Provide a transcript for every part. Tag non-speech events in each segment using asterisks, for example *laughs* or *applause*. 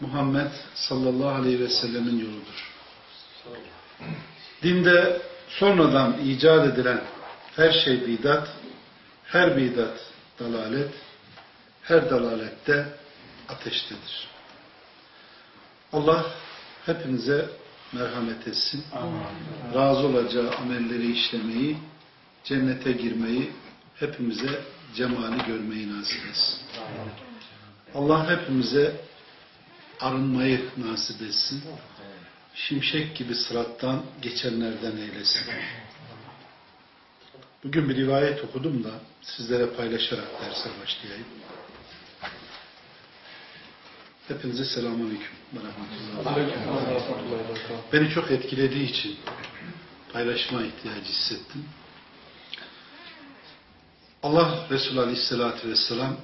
Muhammed sallallahu aleyhi ve sellemin yoludur. Dinde sonradan icat edilen her şey bidat, her bidat dalalet, her dalalette ateştedir. Allah hepinize merhamet etsin. Razı olacağı amelleri işlemeyi, cennete girmeyi, hepimize cemali görmeyi nasip etsin. Allah hepimize arınmayı nasip etsin. Şimşek gibi sırattan geçenlerden eylesin. Bugün bir rivayet okudum da sizlere paylaşarak derse başlayayım. Hepinize selamun aleyküm. Beni çok etkilediği için paylaşma ihtiyacı hissettim. Allah Resulü Aleyhisselatü Vesselam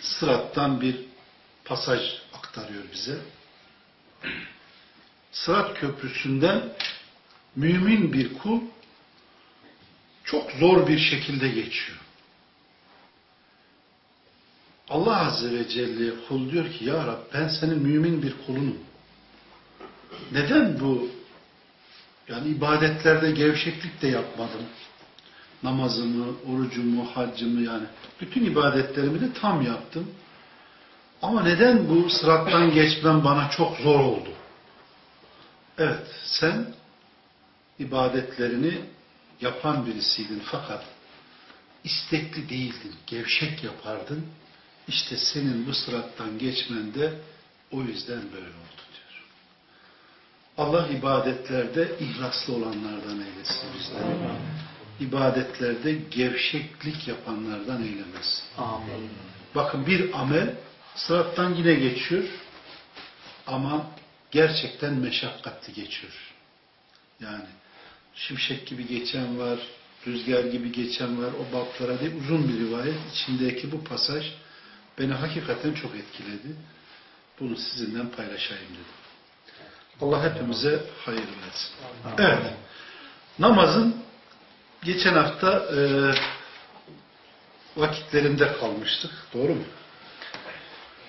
sırattan bir pasaj aktarıyor bize. *clears throat* Sırat köprüsünden mümin bir kul çok zor bir şekilde geçiyor. Allah Azze ve Celle kul diyor ki Ya Rab ben senin mümin bir kulunum. Neden bu yani ibadetlerde gevşeklik de yapmadım? Namazımı, orucumu, haccımı yani bütün ibadetlerimi de tam yaptım. Ama neden bu sırattan geçmem bana çok zor oldu? Evet, sen ibadetlerini yapan birisiydin fakat istekli değildin, gevşek yapardın. İşte senin bu sırattan geçmen de o yüzden böyle oldu diyor. Allah ibadetlerde ihlaslı olanlardan eylesin bizleri. İbadetlerde gevşeklik yapanlardan eylemesin. Amin. Bakın bir amel sırattan yine geçiyor ama gerçekten meşakkatli geçiyor. Yani şimşek gibi geçen var, rüzgar gibi geçen var, o baplara değil uzun bir rivayet. içindeki bu pasaj beni hakikaten çok etkiledi. Bunu sizinle paylaşayım dedim. Allah hepimize hayır versin. Evet. Namazın geçen hafta e, vakitlerinde kalmıştık. Doğru mu?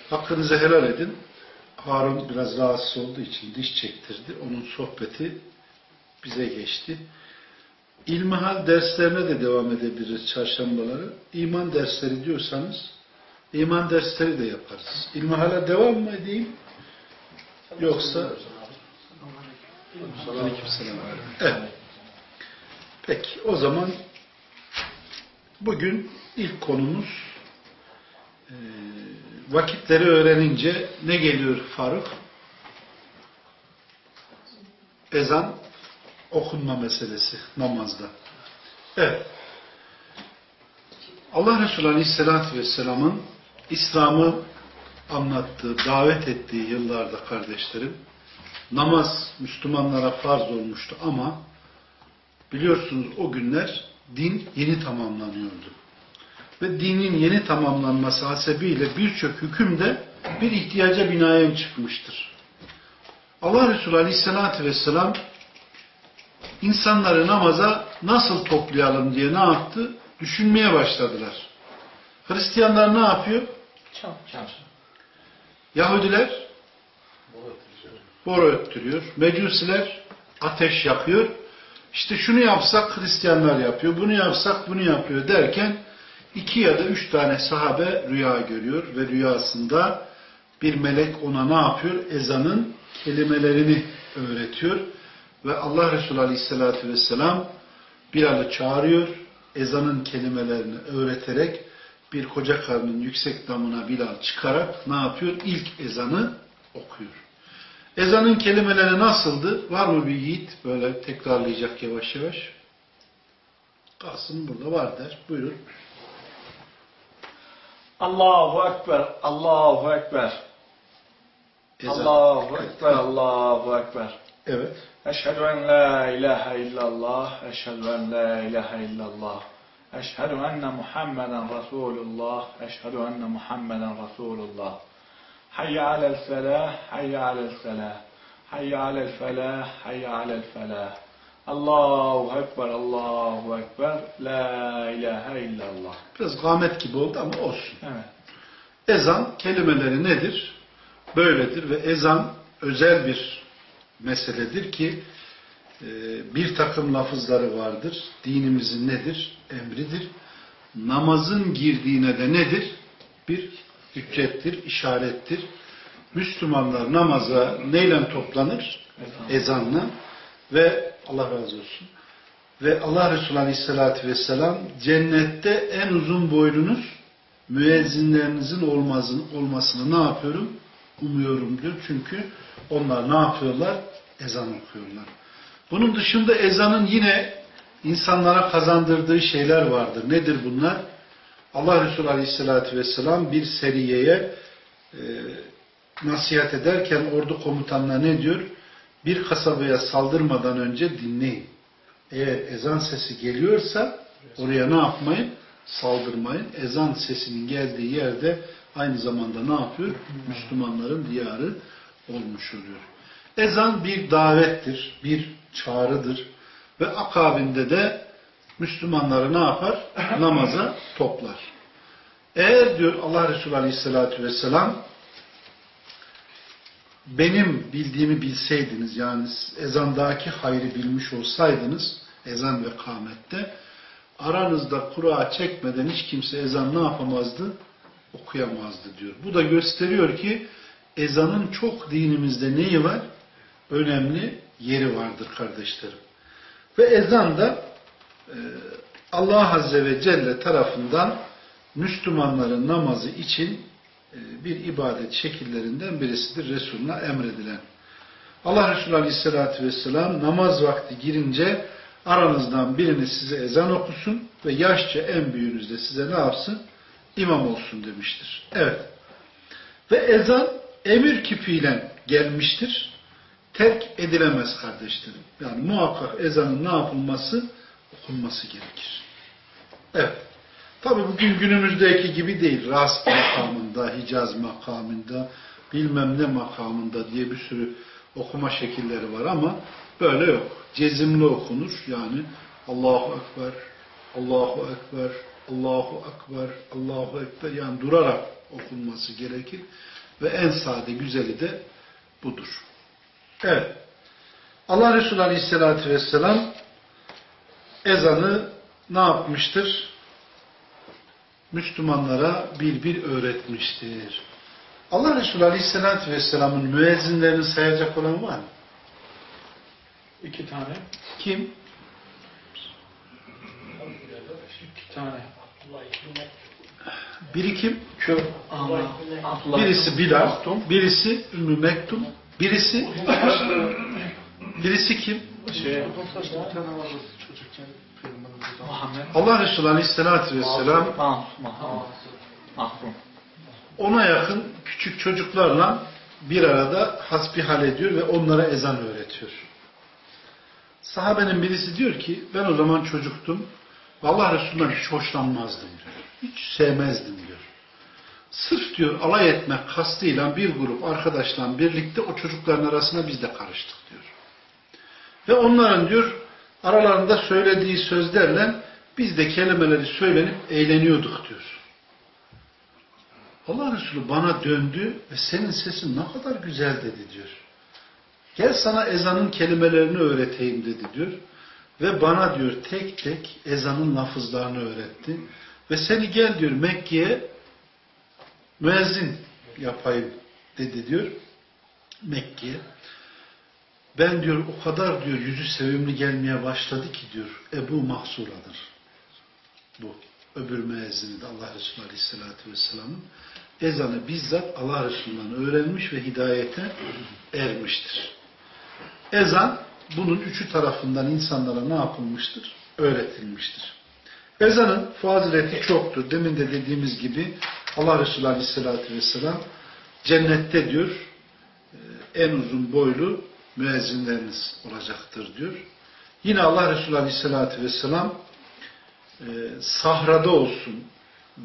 Hakkınızı helal edin. Harun biraz rahatsız olduğu için diş çektirdi. Onun sohbeti bize geçti. İlmihal derslerine de devam edebiliriz çarşambaları. İman dersleri diyorsanız iman dersleri de yaparız. İlmihal'e devam mı edeyim? Yoksa Aleykümselam. Evet. Peki o zaman bugün ilk konumuz e, vakitleri öğrenince ne geliyor Faruk? Ezan okunma meselesi namazda. Evet. Allah Resulü Aleyhisselatü Vesselam'ın İslam'ı anlattığı, davet ettiği yıllarda kardeşlerim namaz Müslümanlara farz olmuştu ama biliyorsunuz o günler din yeni tamamlanıyordu. Ve dinin yeni tamamlanması hasebiyle birçok hüküm de bir ihtiyaca binaen çıkmıştır. Allah Resulü Aleyhisselatü Vesselam insanları namaza nasıl toplayalım diye ne yaptı? Düşünmeye başladılar. Hristiyanlar ne yapıyor? Yahudiler boru öttürüyor. Mecusiler ateş yakıyor. İşte şunu yapsak Hristiyanlar yapıyor, bunu yapsak bunu yapıyor derken iki ya da üç tane sahabe rüya görüyor ve rüyasında bir melek ona ne yapıyor? Ezanın kelimelerini öğretiyor ve Allah Resulü Aleyhisselatü Vesselam Bilal'ı çağırıyor, ezanın kelimelerini öğreterek bir koca karnın yüksek damına Bilal çıkarak ne yapıyor? İlk ezanı okuyor. Ezanın kelimeleri nasıldı? Var mı bir yiğit böyle tekrarlayacak yavaş yavaş? Kasım burada var der. Buyurun. Allahu Ekber, Allahu Ekber. Ezan. Allahu Ekber, Allahu Ekber. Evet. Eşhedü en la ilahe illallah, eşhedü en la ilahe illallah. Eşhedü enne Muhammeden Resulullah, eşhedü enne Muhammeden Resulullah. Hayye alel felah, hayye alel felah. Hayye alel felah, hayye alel felah. Allahu Ekber, Allahu Ekber, la ilahe illallah. Biraz gamet gibi oldu ama olsun. Evet. Ezan kelimeleri nedir? Böyledir ve ezan özel bir meseledir ki e, bir takım lafızları vardır. Dinimizin nedir? Emridir. Namazın girdiğine de nedir? Bir hüccettir, işarettir. Müslümanlar namaza neyle toplanır? Ezan. Ezanla ve Allah razı olsun. Ve Allah Resulü Aleyhisselatü Vesselam cennette en uzun boylunuz müezzinlerinizin olmazın, olmasını ne yapıyorum? Umuyorum diyor. Çünkü onlar ne yapıyorlar? Ezan okuyorlar. Bunun dışında ezanın yine insanlara kazandırdığı şeyler vardır. Nedir bunlar? Allah Resulü Aleyhisselatü Vesselam bir seriyeye e, nasihat ederken ordu komutanına ne diyor? Bir kasabaya saldırmadan önce dinleyin. Eğer ezan sesi geliyorsa oraya ne yapmayın? Saldırmayın. Ezan sesinin geldiği yerde aynı zamanda ne yapıyor? Müslümanların diyarı olmuş oluyor. Ezan bir davettir, bir çağrıdır ve akabinde de Müslümanları ne yapar? Namaza toplar. Eğer diyor Allah Resulü Aleyhisselatü Vesselam benim bildiğimi bilseydiniz yani ezandaki hayrı bilmiş olsaydınız ezan ve kâmette aranızda kura çekmeden hiç kimse ezan ne yapamazdı? Okuyamazdı diyor. Bu da gösteriyor ki ezanın çok dinimizde neyi var? Önemli yeri vardır kardeşlerim. Ve ezan da e, Allah Azze ve Celle tarafından Müslümanların namazı için bir ibadet şekillerinden birisidir Resulüne emredilen. Allah Resulü Aleyhisselatü Vesselam namaz vakti girince aranızdan birini size ezan okusun ve yaşça en büyüğünüz de size ne yapsın? İmam olsun demiştir. Evet. Ve ezan emir kipiyle gelmiştir. Terk edilemez kardeşlerim. Yani muhakkak ezanın ne yapılması? Okunması gerekir. Evet. Tabi bugün günümüzdeki gibi değil. Rast makamında, Hicaz makamında, bilmem ne makamında diye bir sürü okuma şekilleri var ama böyle yok. Cezimli okunur. Yani Allahu Ekber, Allahu Ekber, Allahu Ekber, Allahu Ekber yani durarak okunması gerekir. Ve en sade güzeli de budur. Evet. Allah Resulü Aleyhisselatü Vesselam ezanı ne yapmıştır? Müslümanlara bir bir öğretmiştir. Allah Resulü Aleyhisselatü Vesselam'ın müezzinlerini sayacak olan var mı? İki tane. Kim? İki tane. Biri kim? Kör. Birisi Bilal, birisi Ümmü Mektum, birisi birisi kim? Şey. Allah Resulü Aleyhisselatü Vesselam ona yakın küçük çocuklarla bir arada hasbihal ediyor ve onlara ezan öğretiyor. Sahabenin birisi diyor ki ben o zaman çocuktum ve Allah Resulü'nden hiç hoşlanmazdım diyor. Hiç sevmezdim diyor. Sırf diyor alay etmek kastıyla bir grup arkadaşla birlikte o çocukların arasına biz de karıştık diyor. Ve onların diyor aralarında söylediği sözlerle biz de kelimeleri söylenip eğleniyorduk diyor. Allah Resulü bana döndü ve senin sesin ne kadar güzel dedi diyor. Gel sana ezanın kelimelerini öğreteyim dedi diyor. Ve bana diyor tek tek ezanın lafızlarını öğretti. Ve seni gel diyor Mekke'ye müezzin yapayım dedi diyor. Mekke'ye. Ben diyor o kadar diyor yüzü sevimli gelmeye başladı ki diyor Ebu Mahsura'dır. Bu. Öbür müezzini de Allah Resulü Aleyhisselatü Vesselam'ın ezanı bizzat Allah Resulü'nden öğrenmiş ve hidayete ermiştir. Ezan bunun üçü tarafından insanlara ne yapılmıştır? Öğretilmiştir. Ezanın fazileti çoktur. Demin de dediğimiz gibi Allah Resulü Aleyhisselatü Vesselam cennette diyor en uzun boylu müezzinleriniz olacaktır diyor. Yine Allah Resulü Aleyhisselatü Vesselam e, sahrada olsun,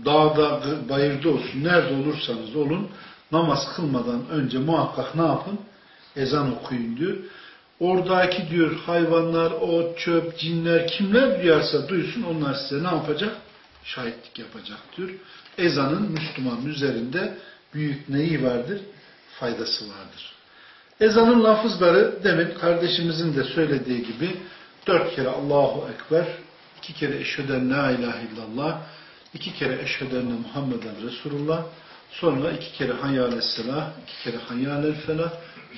dağda, bayırda olsun, nerede olursanız olun, namaz kılmadan önce muhakkak ne yapın? Ezan okuyun diyor. Oradaki diyor hayvanlar, o çöp, cinler kimler duyarsa duysun onlar size ne yapacak? Şahitlik yapacak diyor. Ezanın Müslümanın üzerinde büyük neyi vardır? Faydası vardır. Ezanın lafızları demin kardeşimizin de söylediği gibi dört kere Allahu Ekber, iki kere eşheden la ilahe illallah, iki kere eşheden Muhammeden Resulullah, sonra iki kere hayyâle selah, iki kere hayyâle felah,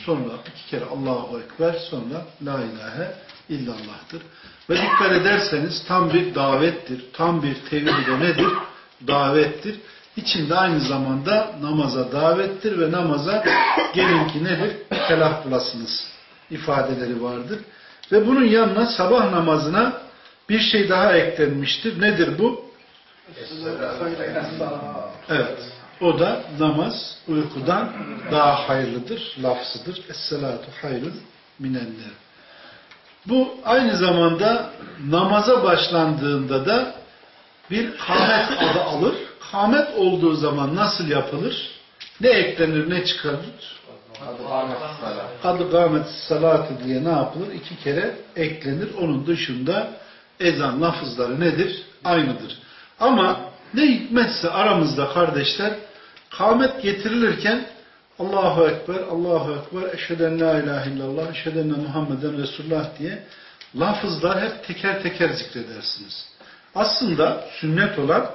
sonra iki kere Allahu Ekber, sonra la ilahe illallah'tır. Ve dikkat ederseniz tam bir davettir, tam bir tevhide nedir? Davettir. İçinde aynı zamanda namaza davettir ve namaza *coughs* gelin ki nedir? Felah bulasınız ifadeleri vardır. Ve bunun yanına sabah namazına bir şey daha eklenmiştir. Nedir bu? Evet. O da namaz uykudan daha hayırlıdır. Lafzıdır. Es-salatu hayrun minenler. Bu aynı zamanda namaza başlandığında da bir kamet adı alır. Kamet olduğu zaman nasıl yapılır? Ne eklenir, ne çıkarır? Adı gâmet salatı diye ne yapılır? İki kere eklenir. Onun dışında ezan lafızları nedir? Aynıdır. Ama ne hikmetse aramızda kardeşler kâmet getirilirken Allahu Ekber, Allahu Ekber, eşheden la ilahe illallah, eşheden Muhammeden Resulullah diye lafızlar hep teker teker zikredersiniz. Aslında sünnet olan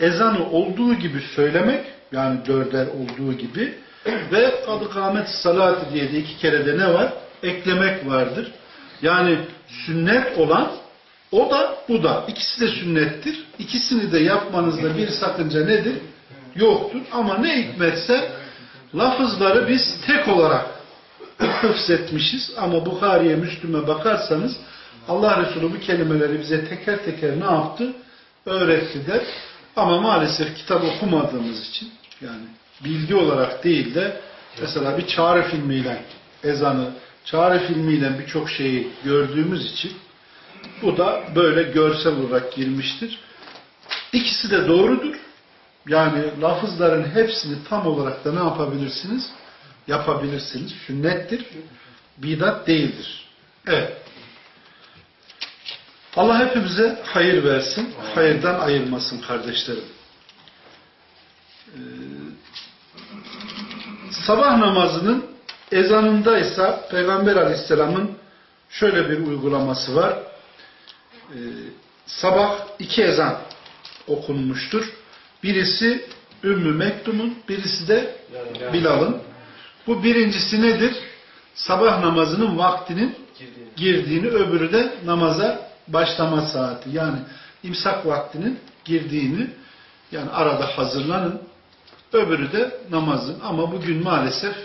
ezanı olduğu gibi söylemek, yani dörder olduğu gibi ve adı kâmet salatı diye de iki kere de ne var? Eklemek vardır. Yani sünnet olan o da bu da. İkisi de sünnettir. İkisini de yapmanızda bir sakınca nedir? Yoktur. Ama ne hikmetse lafızları biz tek olarak *clears throat* hıfzetmişiz. Ama Bukhari'ye, Müslüm'e bakarsanız Allah Resulü bu kelimeleri bize teker teker ne yaptı? Öğretti de. Ama maalesef kitap okumadığımız için yani bilgi olarak değil de mesela bir çağrı filmiyle ezanı, çağrı filmiyle birçok şeyi gördüğümüz için bu da böyle görsel olarak girmiştir. İkisi de doğrudur. Yani lafızların hepsini tam olarak da ne yapabilirsiniz? Yapabilirsiniz. Sünnettir. Bidat değildir. Evet. Allah hepimize hayır versin. Hayırdan ayırmasın kardeşlerim. Ee, sabah namazının ezanında ise Peygamber Aleyhisselam'ın şöyle bir uygulaması var. Ee, sabah iki ezan okunmuştur. Birisi Ümmü Mektum'un, birisi de Bilal'ın. Bu birincisi nedir? Sabah namazının vaktinin girdiğini, öbürü de namaza başlama saati. Yani imsak vaktinin girdiğini, yani arada hazırlanın. Öbürü de namazın. Ama bugün maalesef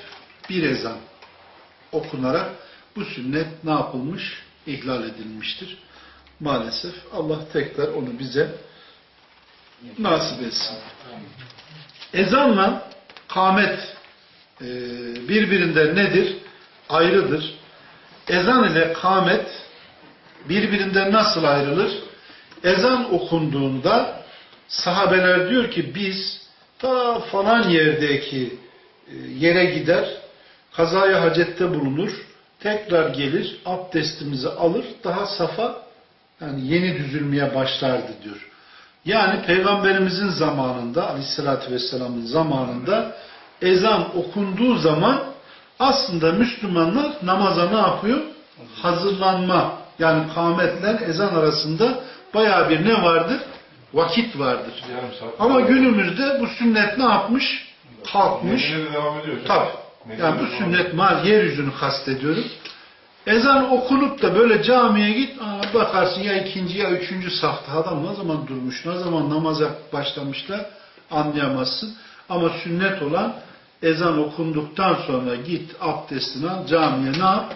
bir ezan okunarak bu sünnet ne yapılmış? İhlal edilmiştir. Maalesef Allah tekrar onu bize nasip etsin. Ezanla kâmet e, birbirinden nedir? Ayrıdır. Ezan ile kâmet birbirinden nasıl ayrılır? Ezan okunduğunda sahabeler diyor ki biz ta falan yerdeki e, yere gider, kazaya hacette bulunur, tekrar gelir, abdestimizi alır, daha safa yani yeni düzülmeye başlardı diyor. Yani Peygamberimizin zamanında, Aleyhisselatü Vesselam'ın zamanında ezan okunduğu zaman aslında Müslümanlar namaza ne yapıyor? Hazırlanma. Yani kâmetle ezan arasında baya bir ne vardır? Vakit vardır. Ama günümüzde bu sünnet ne yapmış? Kalkmış. Tabi. Yani bu sünnet mal yeryüzünü kastediyorum. Ezan okunup da böyle camiye git, aa, bakarsın ya ikinci ya üçüncü safta adam ne zaman durmuş, ne zaman namaza başlamışlar anlayamazsın. Ama sünnet olan ezan okunduktan sonra git abdestini al, camiye ne yap?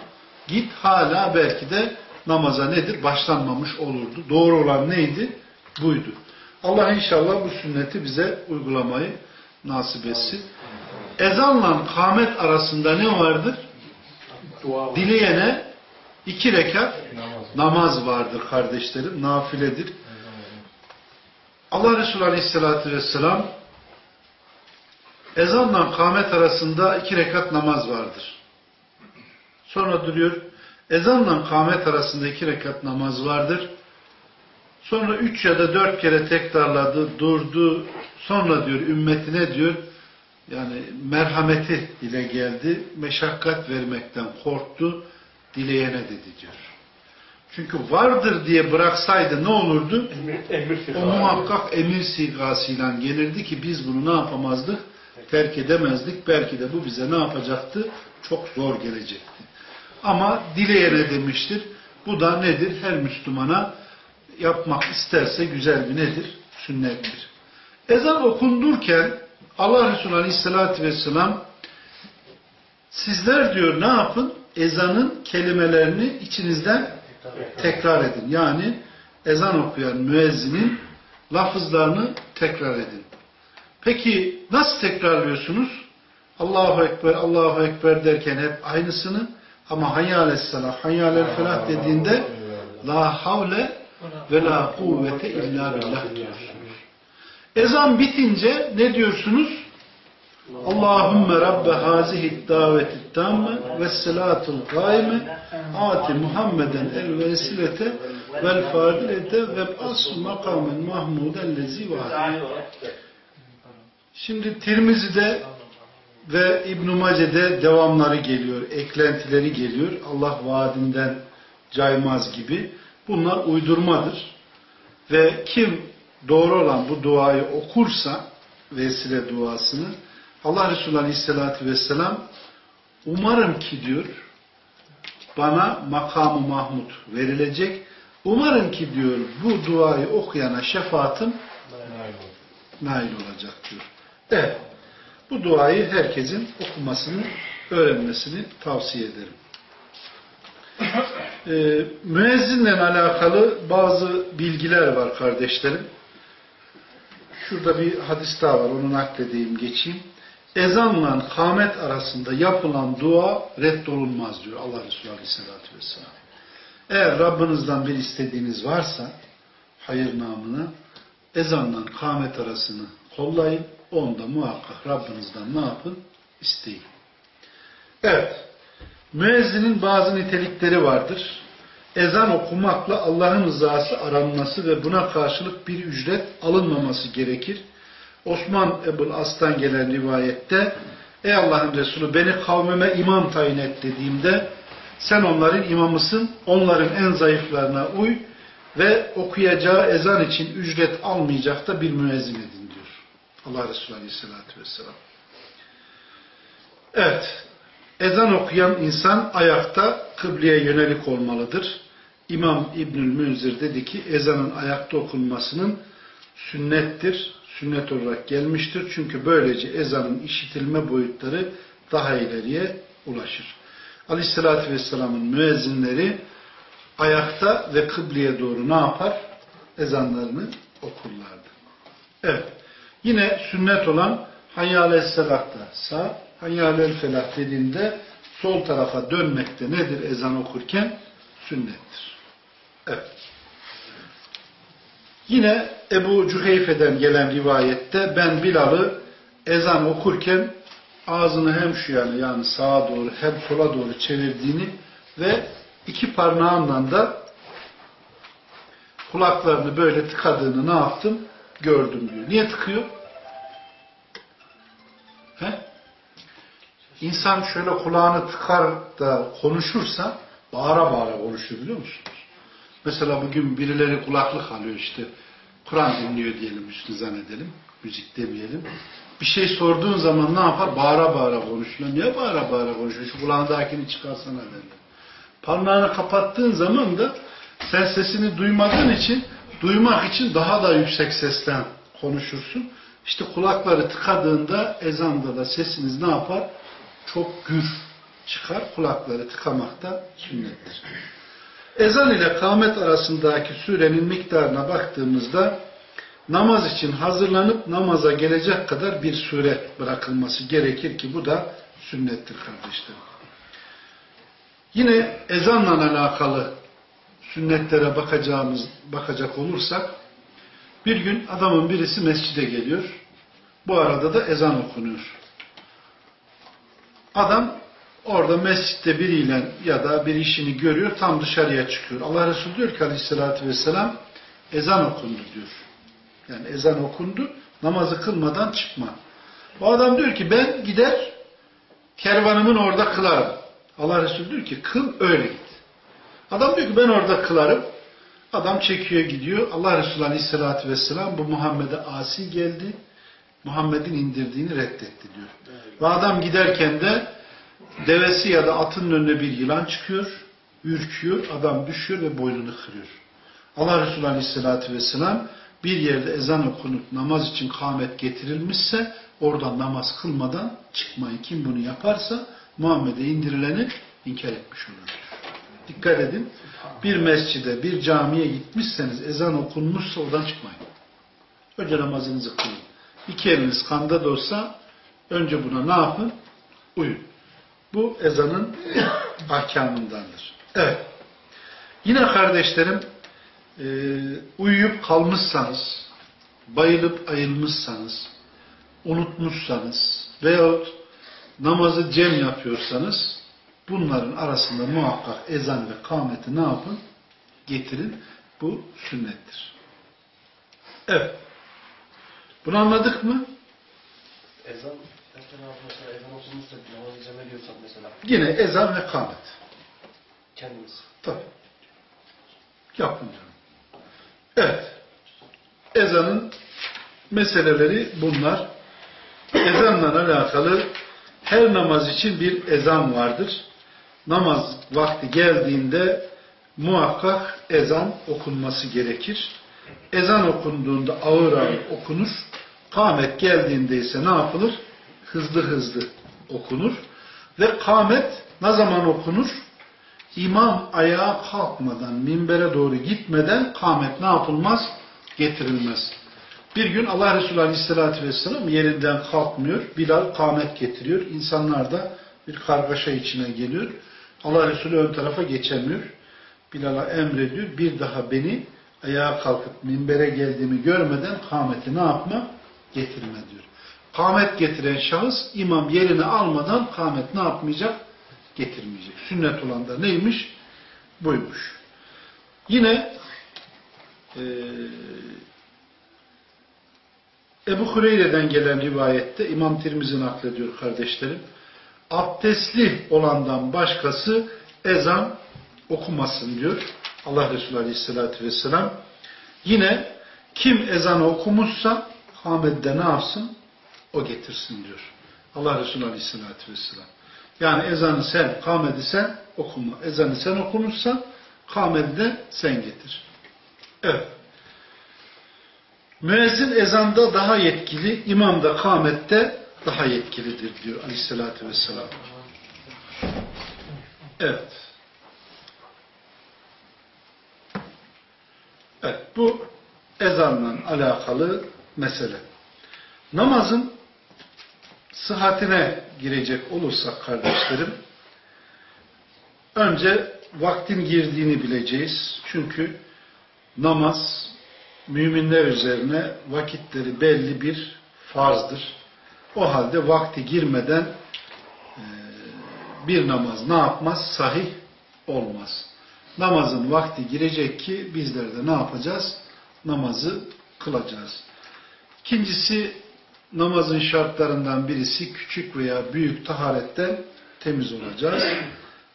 Git hala belki de namaza nedir? Başlanmamış olurdu. Doğru olan neydi? Buydu. Allah inşallah bu sünneti bize uygulamayı nasip etsin. Ezanla kâmet arasında ne vardır? Dileyene iki rekat namaz vardır kardeşlerim. Nafiledir. Allah Resulü Aleyhisselatü Vesselam ezanla kâmet arasında iki rekat namaz vardır. Sonra duruyor. Ezanla kâmet arasında iki rekat namaz vardır. Sonra üç ya da dört kere tekrarladı, durdu. Sonra diyor ümmetine diyor yani merhameti ile geldi. Meşakkat vermekten korktu. Dileyene dedi diyor. Çünkü vardır diye bıraksaydı ne olurdu? Emir, emir O muhakkak emir sigasıyla gelirdi ki biz bunu ne yapamazdık? Terk edemezdik. Belki de bu bize ne yapacaktı? Çok zor gelecekti. Ama dileyene demiştir. Bu da nedir? Her Müslümana yapmak isterse güzel bir nedir? Sünnettir. Ezan okundurken Allah Resulü Aleyhisselatü Vesselam sizler diyor ne yapın? Ezanın kelimelerini içinizden tekrar edin. Yani ezan okuyan müezzinin lafızlarını tekrar edin. Peki nasıl tekrarlıyorsunuz? Allahu Ekber, Allahu Ekber derken hep aynısını ama hayyâle selah, hayyâle felah dediğinde la havle ve la kuvvete illa billah diyorsunuz. Ezan bitince ne diyorsunuz? Allahümme Rabbe hazihi daveti tamme ve selatul kaime ati Muhammeden el vesilete vel fadilete ve as makamen mahmuden lezi var. Şimdi Tirmizi'de ve İbn-i Mace'de devamları geliyor, eklentileri geliyor. Allah vaadinden caymaz gibi. Bunlar uydurmadır. Ve kim doğru olan bu duayı okursa vesile duasını Allah Resulü Aleyhisselatü Vesselam umarım ki diyor bana makamı Mahmud verilecek. Umarım ki diyor bu duayı okuyana şefaatim nail olacak diyor. Evet. Bu duayı herkesin okumasını, öğrenmesini tavsiye ederim. Ee, müezzinle alakalı bazı bilgiler var kardeşlerim. Şurada bir hadis daha var, onu nakledeyim, geçeyim. Ezanla kâmet arasında yapılan dua reddolunmaz diyor Allah Resulü Aleyhisselatü Vesselam. Eğer Rabbinizden bir istediğiniz varsa, hayır namına, ezanla kâmet arasını kollayın, onda muhakkak Rabbinizden ne yapın? İsteyin. Evet, müezzinin bazı nitelikleri vardır. Ezan okumakla Allah'ın rızası aranması ve buna karşılık bir ücret alınmaması gerekir. Osman Ebul As'tan gelen rivayette Ey Allah'ın Resulü beni kavmime imam tayin et dediğimde sen onların imamısın, onların en zayıflarına uy ve okuyacağı ezan için ücret almayacak da bir müezzin edin. Allah Resulü Aleyhisselatü Vesselam. Evet, ezan okuyan insan ayakta kıbleye yönelik olmalıdır. İmam İbnül Münzir dedi ki ezanın ayakta okunmasının sünnettir, sünnet olarak gelmiştir. Çünkü böylece ezanın işitilme boyutları daha ileriye ulaşır. Aleyhissalatü Vesselam'ın müezzinleri ayakta ve kıbleye doğru ne yapar? Ezanlarını okurlardı. Evet. Yine sünnet olan hayyâle selahta sağ, hayyâle felah dediğinde sol tarafa dönmekte nedir ezan okurken? Sünnettir. Evet. Yine Ebu Cüheyfe'den gelen rivayette ben Bilal'ı ezan okurken ağzını hem şu yana yani sağa doğru hem sola doğru çevirdiğini ve iki parmağımla da kulaklarını böyle tıkadığını ne yaptım? Gördüm diyor. Niye tıkıyor? İnsan şöyle kulağını tıkar da konuşursa bağıra bağıra konuşuyor biliyor musunuz? Mesela bugün birileri kulaklık alıyor işte. Kur'an dinliyor diyelim, üstü zannedelim. Müzik demeyelim. Bir şey sorduğun zaman ne yapar? Bağıra bağıra konuşuyor. Niye bağıra bağıra konuşuyor? Şu kulağındakini çıkarsana derler. Parmağını kapattığın zaman da sen sesini duymadığın için duymak için daha da yüksek sesten konuşursun. İşte kulakları tıkadığında ezanda da sesiniz ne yapar? Çok gür çıkar. Kulakları tıkamak da sünnettir. Ezan ile kâmet arasındaki sürenin miktarına baktığımızda namaz için hazırlanıp namaza gelecek kadar bir süre bırakılması gerekir ki bu da sünnettir kardeşlerim. Yine ezanla alakalı sünnetlere bakacağımız bakacak olursak bir gün adamın birisi mescide geliyor. Bu arada da ezan okunuyor. Adam orada mescitte biriyle ya da bir işini görüyor tam dışarıya çıkıyor. Allah Resulü diyor ki aleyhissalatü vesselam ezan okundu diyor. Yani ezan okundu namazı kılmadan çıkma. O adam diyor ki ben gider kervanımın orada kılarım. Allah Resulü diyor ki kıl öyle git. Adam diyor ki ben orada kılarım. Adam çekiyor gidiyor. Allah Resulü Aleyhisselatü Vesselam bu Muhammed'e asi geldi. Muhammed'in indirdiğini reddetti diyor. Ve adam giderken de devesi ya da atının önüne bir yılan çıkıyor. Ürküyor. Adam düşüyor ve boynunu kırıyor. Allah Resulü Aleyhisselatü Vesselam bir yerde ezan okunup namaz için kâmet getirilmişse oradan namaz kılmadan çıkmayın. Kim bunu yaparsa Muhammed'e indirileni inkar etmiş olur. Dikkat edin. Bir mescide, bir camiye gitmişseniz ezan okunmuşsa oradan çıkmayın. Önce namazınızı kılın. İki eliniz kanda da olsa önce buna ne yapın? Uyun. Bu ezanın *coughs* ahkamındandır. Evet. Yine kardeşlerim e, uyuyup kalmışsanız, bayılıp ayılmışsanız, unutmuşsanız veyahut namazı cem yapıyorsanız bunların arasında muhakkak ezan ve kâmeti ne yapın? Getirin. Bu sünnettir. Evet. Bunu anladık mı? Ezan, erken abi mesela ezan okunmuşsa namazı cem ediyorsak mesela Yine ezan ve kâmet. kendimiz. Tabii. Yapın canım. Evet. Ezanın meseleleri bunlar. Ezanla alakalı her namaz için bir ezan vardır. Namaz vakti geldiğinde muhakkak ezan okunması gerekir. Ezan okunduğunda ağır ağır okunur. Kâmet geldiğinde ise ne yapılır? Hızlı hızlı okunur. Ve kâmet ne zaman okunur? İmam ayağa kalkmadan, minbere doğru gitmeden kâmet ne yapılmaz? Getirilmez. Bir gün Allah Resulü Aleyhisselatü Vesselam yerinden kalkmıyor. Bilal kâmet getiriyor. İnsanlar da bir kargaşa içine geliyor. Allah Resulü ön tarafa geçemiyor. Bilal'a emrediyor. Bir daha beni ayağa kalkıp minbere geldiğimi görmeden kâmeti ne yapma? Getirme diyor. Kâmet getiren şahıs imam yerini almadan kâmet ne yapmayacak? Getirmeyecek. Sünnet olan da neymiş? Buymuş. Yine eee Ebu Hureyre'den gelen rivayette İmam Tirmizi naklediyor kardeşlerim. Abdestli olandan başkası ezan okumasın diyor. Allah Resulü Aleyhisselatü Vesselam. Yine kim ezan okumuşsa Ahmet'de ne yapsın? O getirsin diyor. Allah Resulü Aleyhisselatü Vesselam. Yani ezanı sen, kâmedi sen okuma. Ezanı sen okumuşsan kâmedi de sen getir. Evet. Müezzin ezanda daha yetkili, imam da kâmette daha yetkilidir diyor aleyhissalatü vesselam. Evet. Evet, bu ezanla alakalı mesele. Namazın sıhhatine girecek olursak kardeşlerim, önce vaktin girdiğini bileceğiz. Çünkü namaz müminler üzerine vakitleri belli bir farzdır. O halde vakti girmeden e, bir namaz ne yapmaz? Sahih olmaz. Namazın vakti girecek ki bizler de ne yapacağız? Namazı kılacağız. İkincisi namazın şartlarından birisi küçük veya büyük taharetten temiz olacağız.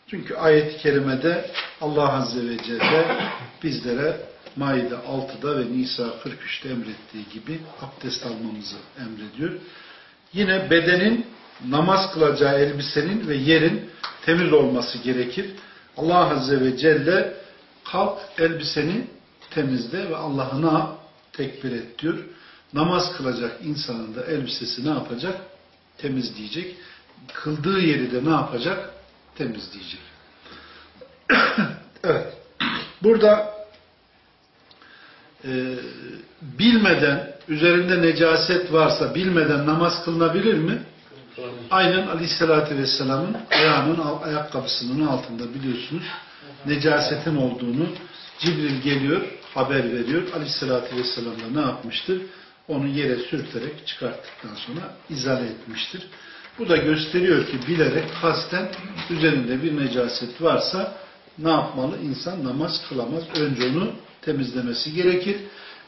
Çünkü ayet-i kerimede Allah Azze ve Celle bizlere Maide 6'da ve Nisa 43'te emrettiği gibi abdest almamızı emrediyor. Yine bedenin namaz kılacağı elbisenin ve yerin temiz olması gerekir. Allah Azze ve Celle kalk elbiseni temizle ve Allah'ına tekbir et diyor. Namaz kılacak insanın da elbisesi ne yapacak? Temizleyecek. Kıldığı yeri de ne yapacak? Temizleyecek. *clears throat* evet. Burada e, bilmeden, üzerinde necaset varsa bilmeden namaz kılınabilir mi? Aynen Aleyhisselatü Vesselam'ın ayağının ayakkabısının altında biliyorsunuz necasetin olduğunu Cibril geliyor, haber veriyor. Aleyhisselatü Vesselam da ne yapmıştır? Onu yere sürterek çıkarttıktan sonra izale etmiştir. Bu da gösteriyor ki bilerek kasten üzerinde bir necaset varsa ne yapmalı? İnsan namaz kılamaz. Önce onu temizlemesi gerekir.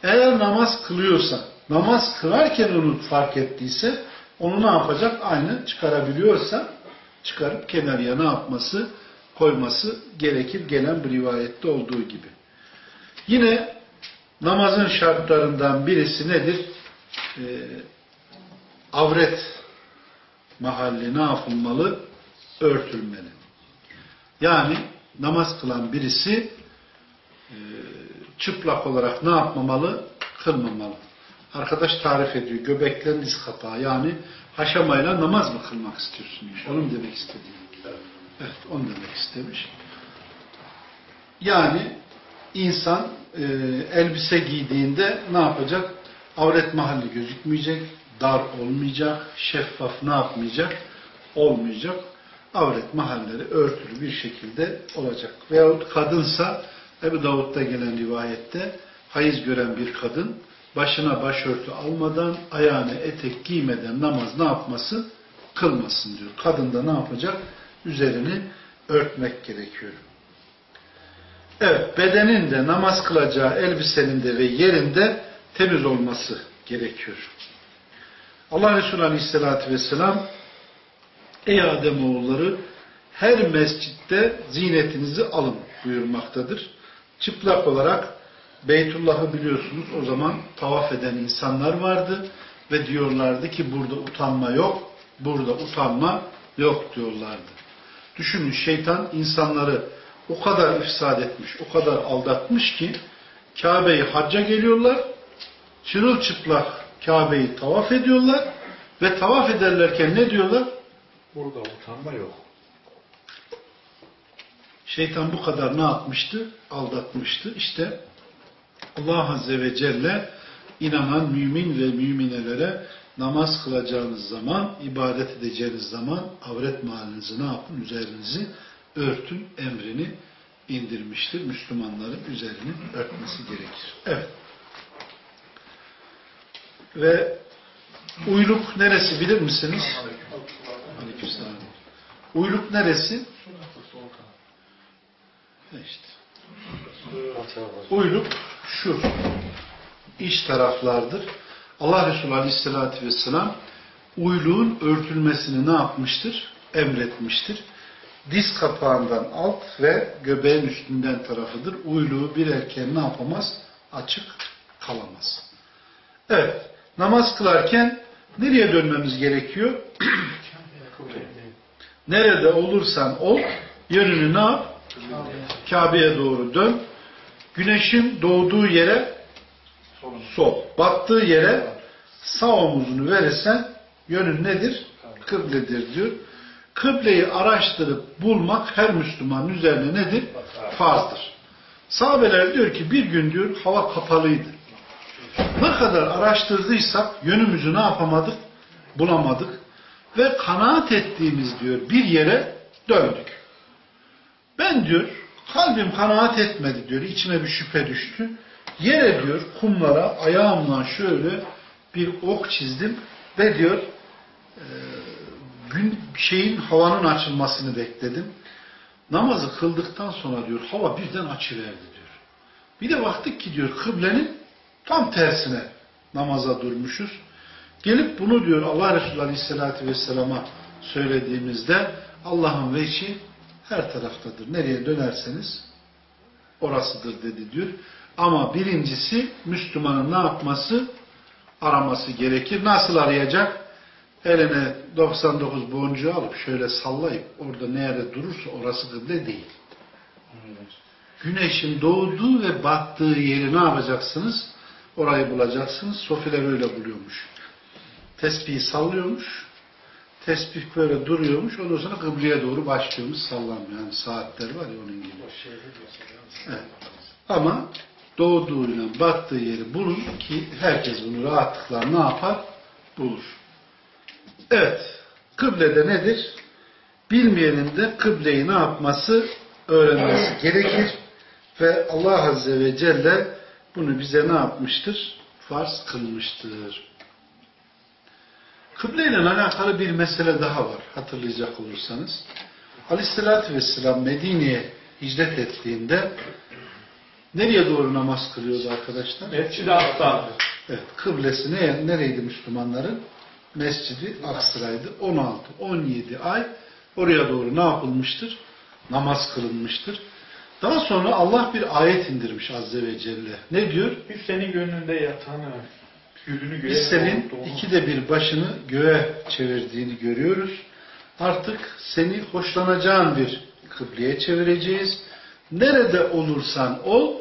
Eğer namaz kılıyorsa, namaz kılarken onu fark ettiyse onu ne yapacak? Aynı çıkarabiliyorsa çıkarıp kenarıya ne yapması? Koyması gerekir gelen bir rivayette olduğu gibi. Yine namazın şartlarından birisi nedir? Ee, avret mahalli ne yapılmalı? Örtülmeli. Yani namaz kılan birisi e, çıplak olarak ne yapmamalı? Kılmamalı. Arkadaş tarif ediyor. Göbekten diz kapağı. Yani haşamayla namaz mı kılmak istiyorsun? Onu mu demek istediğim. Evet, onu demek istemiş. Yani insan e, elbise giydiğinde ne yapacak? Avret mahalli gözükmeyecek, dar olmayacak, şeffaf ne yapmayacak? Olmayacak. Avret mahalleri örtülü bir şekilde olacak. Veyahut kadınsa Ebu Davud'da gelen rivayette hayız gören bir kadın başına başörtü almadan, ayağına etek giymeden namaz ne yapması? Kılmasın diyor. Kadın da ne yapacak? Üzerini örtmek gerekiyor. Evet, bedenin de namaz kılacağı elbisenin de ve yerinde temiz olması gerekiyor. Allah Resulü Aleyhisselatü Vesselam Ey Ademoğulları her mescitte zinetinizi alın buyurmaktadır. Çıplak olarak Beytullah'ı biliyorsunuz o zaman tavaf eden insanlar vardı ve diyorlardı ki burada utanma yok, burada utanma yok diyorlardı. Düşünün şeytan insanları o kadar ifsad etmiş, o kadar aldatmış ki Kabe'yi hacca geliyorlar, çırılçıplak Kabe'yi tavaf ediyorlar ve tavaf ederlerken ne diyorlar? Burada utanma yok. Şeytan bu kadar ne yapmıştı? Aldatmıştı. İşte Allah Azze ve Celle inanan mümin ve müminelere namaz kılacağınız zaman, ibadet edeceğiniz zaman avret mahallinizi ne yapın? Üzerinizi örtün emrini indirmiştir. Müslümanların üzerini örtmesi gerekir. Evet. Ve uyluk neresi bilir misiniz? Aleykümselam. Uyluk neresi? İşte. Uyluk şu. iç taraflardır. Allah Resulü Aleyhisselatü Vesselam uyluğun örtülmesini ne yapmıştır? Emretmiştir. Diz kapağından alt ve göbeğin üstünden tarafıdır. Uyluğu bir erkeğin ne yapamaz? Açık kalamaz. Evet. Namaz kılarken nereye dönmemiz gerekiyor? *clears throat* Nerede olursan ol, yönünü ne yap? Kabe'ye doğru dön. Güneşin doğduğu yere sol, battığı yere sağ omuzunu verirsen yönün nedir? Kıbledir diyor. Kıbleyi araştırıp bulmak her Müslümanın üzerine nedir? Farzdır. Sahabeler diyor ki bir gün diyor hava kapalıydı. Ne kadar araştırdıysak yönümüzü ne yapamadık? Bulamadık. Ve kanaat ettiğimiz diyor bir yere döndük. Ben diyor kalbim kanaat etmedi diyor. içime bir şüphe düştü. Yere diyor kumlara ayağımla şöyle bir ok çizdim ve diyor e, gün şeyin havanın açılmasını bekledim. Namazı kıldıktan sonra diyor hava birden açıverdi diyor. Bir de baktık ki diyor kıblenin tam tersine namaza durmuşuz. Gelip bunu diyor Allah Resulü Aleyhisselatü Vesselam'a söylediğimizde Allah'ın veçi her taraftadır. Nereye dönerseniz orasıdır dedi diyor. Ama birincisi Müslümanın ne yapması? Araması gerekir. Nasıl arayacak? Eline 99 boncuğu alıp şöyle sallayıp orada nerede durursa orası kıble değil. Güneşin doğduğu ve battığı yeri ne yapacaksınız? Orayı bulacaksınız. Sofiler öyle buluyormuş. Tespihi sallıyormuş. Tesbih böyle duruyormuş. Ondan sonra kıbleye doğru başlıyormuş sallanmıyor. Yani saatler var ya onun gibi. Evet. Ama doğduğuyla battığı yeri bulun ki herkes bunu rahatlıkla ne yapar? Bulur. Evet. Kıblede nedir? Bilmeyenin de kıbleyi ne yapması? Öğrenmesi gerekir. Ve Allah Azze ve Celle bunu bize ne yapmıştır? Farz kılmıştır. Kıble ile alakalı bir mesele daha var hatırlayacak olursanız. Aleyhissalatü Vesselam Medine'ye hicret ettiğinde nereye doğru namaz kılıyordu arkadaşlar? Mescid-i Aksa. Evet, kıblesi ne, nereydi Müslümanların? Mescidi Aksaray'dı. 16, 17 ay oraya doğru ne yapılmıştır? Namaz kılınmıştır. Daha sonra Allah bir ayet indirmiş Azze ve Celle. Ne diyor? Biz senin gönlünde yatanı, yüzünü göğe Biz senin doğrulttuğunu- ikide bir başını göğe çevirdiğini görüyoruz. Artık seni hoşlanacağın bir kıbleye çevireceğiz. Nerede olursan ol,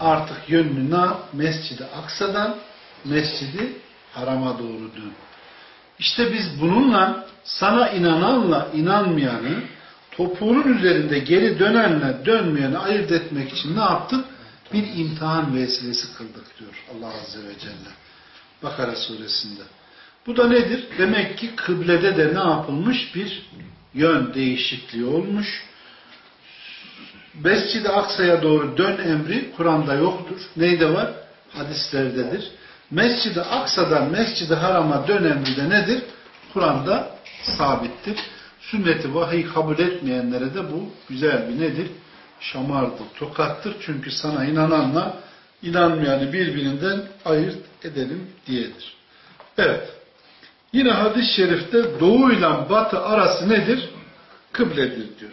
artık yönünü ne? Mescid-i Aksa'dan Mescid-i Haram'a doğru dön. İşte biz bununla sana inananla inanmayanı topuğunun üzerinde geri dönenle dönmeyeni ayırt etmek için ne yaptık? Bir imtihan vesilesi kıldık diyor Allah Azze ve Celle. Bakara suresinde. Bu da nedir? Demek ki kıblede de ne yapılmış? Bir yön değişikliği olmuş. Mescid-i Aksa'ya doğru dön emri Kur'an'da yoktur. Neyde var? Hadislerdedir. Mescid-i Aksa'dan Mescid-i Haram'a dön emri de nedir? Kur'an'da sabittir. Sünneti vahiy kabul etmeyenlere de bu güzel bir nedir? Şamardır, tokattır. Çünkü sana inananla inanmayanı birbirinden ayırt edelim diyedir. Evet. Yine hadis-i şerifte doğu ile batı arası nedir? Kıbledir diyor.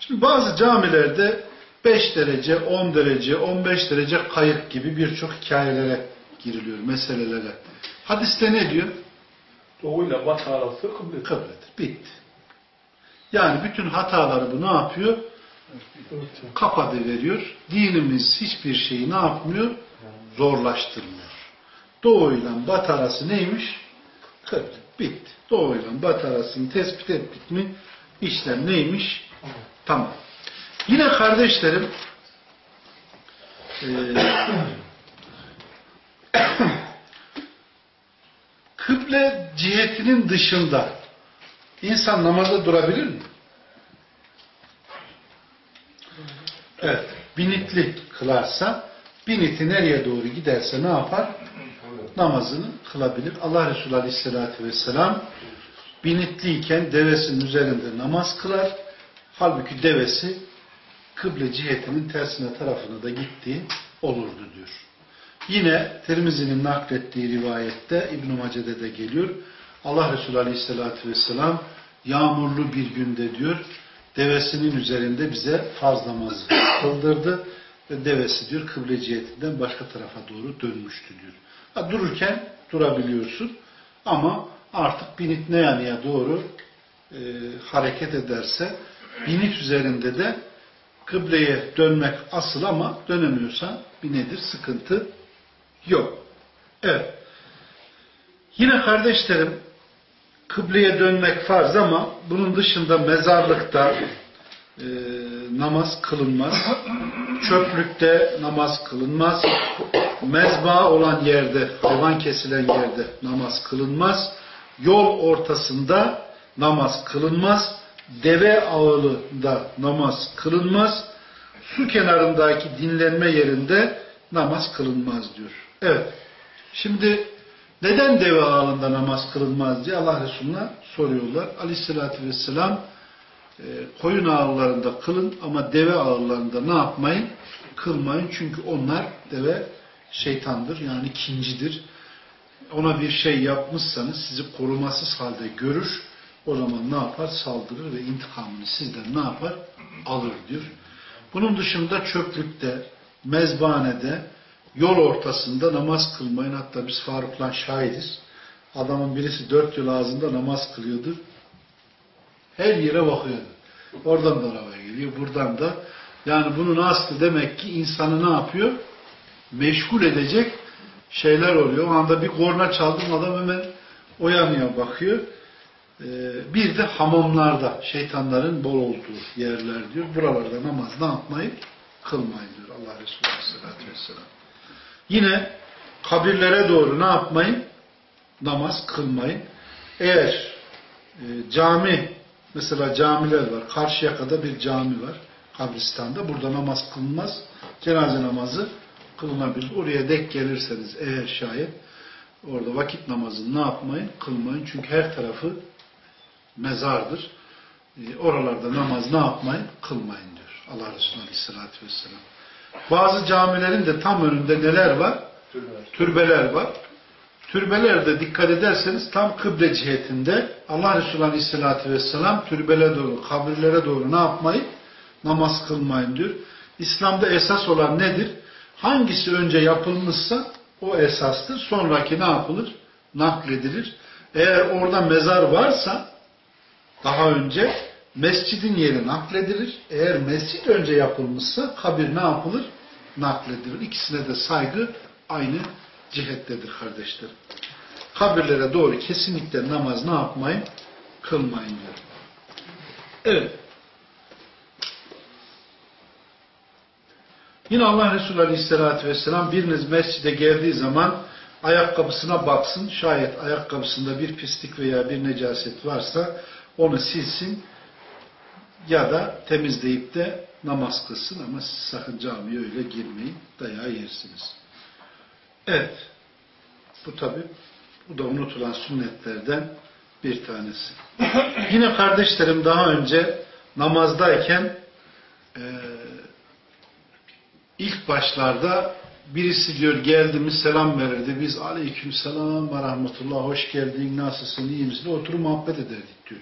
Şimdi bazı camilerde 5 derece, 10 derece, 15 derece kayık gibi birçok hikayelere giriliyor, meselelere. Hadiste ne diyor? Doğuyla batı arası kıble. Kıbledir. Bitti. Yani bütün hataları bu ne yapıyor? Kapadı veriyor. Dinimiz hiçbir şeyi ne yapmıyor? Zorlaştırmıyor. Doğu ile batı arası neymiş? Kıble. Bitti. Doğu ile batı arasını tespit ettik mi? İşlem neymiş? Tamam. Yine kardeşlerim eee *coughs* kıble cihetinin dışında insan namazda durabilir mi? Evet. Binitli kılarsa biniti nereye doğru giderse ne yapar? Namazını kılabilir. Allah Resulü Aleyhisselatü Vesselam binitliyken devesinin üzerinde namaz kılar. Halbuki devesi kıble cihetinin tersine tarafına da gittiği olurdu diyor. Yine Tirmizi'nin naklettiği rivayette İbn-i Mace'de de geliyor. Allah Resulü Aleyhisselatü Vesselam yağmurlu bir günde diyor devesinin üzerinde bize farz namazı kıldırdı ve devesi diyor kıble cihetinden başka tarafa doğru dönmüştü diyor. Ha, dururken durabiliyorsun ama artık binit ne yanıya doğru e, hareket ederse binit üzerinde de kıbleye dönmek asıl ama dönemiyorsan bir nedir? Sıkıntı yok. Evet. Yine kardeşlerim kıbleye dönmek farz ama bunun dışında mezarlıkta e, namaz kılınmaz. Çöplükte namaz kılınmaz. Mezba olan yerde, hayvan kesilen yerde namaz kılınmaz. Yol ortasında namaz kılınmaz. Deve ağılında namaz kılınmaz. Su kenarındaki dinlenme yerinde namaz kılınmaz diyor. Evet. Şimdi neden deve ağılında namaz kılınmaz diye Allah Resulü'ne soruyorlar. Aleyhissalatü vesselam e, koyun ağıllarında kılın ama deve ağıllarında ne yapmayın? Kılmayın. Çünkü onlar deve şeytandır. Yani kincidir. Ona bir şey yapmışsanız sizi korumasız halde görür. O zaman ne yapar? Saldırır ve intikamını sizden ne yapar? Alır diyor. Bunun dışında çöplükte, mezbanede, yol ortasında namaz kılmayın. Hatta biz Faruk'la şahidiz. Adamın birisi dört yıl ağzında namaz kılıyordu. Her yere bakıyordu. Oradan da araba geliyor, buradan da. Yani bunun aslı demek ki insanı ne yapıyor? Meşgul edecek şeyler oluyor. O anda bir korna çaldım adam hemen o bakıyor. Ee, bir de hamamlarda şeytanların bol olduğu yerler diyor. Buralarda namaz ne yapmayın? Kılmayın diyor Allah Resulü Aleyhisselatü Vesselam. Yine kabirlere doğru ne yapmayın? Namaz kılmayın. Eğer e, cami, mesela camiler var. Karşıyaka'da bir cami var. Kabristan'da. Burada namaz kılınmaz. Cenaze namazı kılınabilir. Oraya dek gelirseniz eğer şayet orada vakit namazını ne yapmayın? Kılmayın. Çünkü her tarafı mezardır. E, oralarda namaz ne yapmayın? Kılmayın diyor. Allah Resulü Aleyhisselatü Vesselam. Bazı camilerin de tam önünde neler var? Türbeler var. Türbelerde dikkat ederseniz tam kıble cihetinde Allah Resulü Aleyhisselatü Vesselam türbelere doğru, kabirlere doğru ne yapmayın? Namaz kılmayın diyor. İslam'da esas olan nedir? Hangisi önce yapılmışsa o esastır. Sonraki ne yapılır? Nakledilir. Eğer orada mezar varsa daha önce mescidin yeri nakledilir. Eğer mescit önce yapılmışsa kabir ne yapılır? Nakledilir. İkisine de saygı aynı cihettedir kardeşlerim. Kabirlere doğru kesinlikle namaz ne yapmayın? Kılmayın diyor. Evet. Yine Allah Resulü Aleyhisselatü Vesselam biriniz mescide geldiği zaman ayakkabısına baksın. Şayet ayakkabısında bir pislik veya bir necaset varsa onu silsin ya da temizleyip de namaz kılsın ama siz sakın camiye öyle girmeyin. Dayağı yersiniz. Evet. Bu tabi bu da unutulan sünnetlerden bir tanesi. *coughs* Yine kardeşlerim daha önce namazdayken e, ilk başlarda birisi diyor geldi mi selam verirdi. Biz aleyküm selam ve rahmetullah hoş geldin nasılsın iyi misin oturup muhabbet ederdik diyor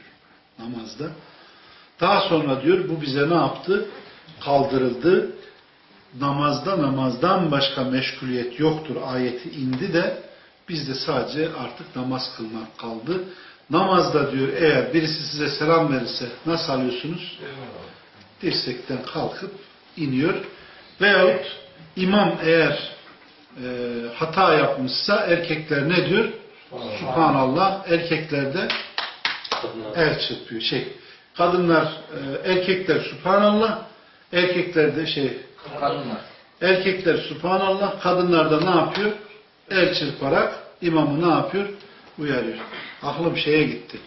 namazda. Daha sonra diyor bu bize ne yaptı? Kaldırıldı. Namazda namazdan başka meşguliyet yoktur ayeti indi de bizde sadece artık namaz kılmak kaldı. Namazda diyor eğer birisi size selam verirse nasıl alıyorsunuz? Dirsekten kalkıp iniyor. Veyahut imam eğer e, hata yapmışsa erkekler ne diyor? Subhanallah. Erkekler de el çırpıyor. Şey, kadınlar, e, erkekler Subhanallah, erkekler de şey, Kadınlar. erkekler Subhanallah, kadınlar da ne yapıyor? El çırparak imamı ne yapıyor? Uyarıyor. Aklım şeye gitti.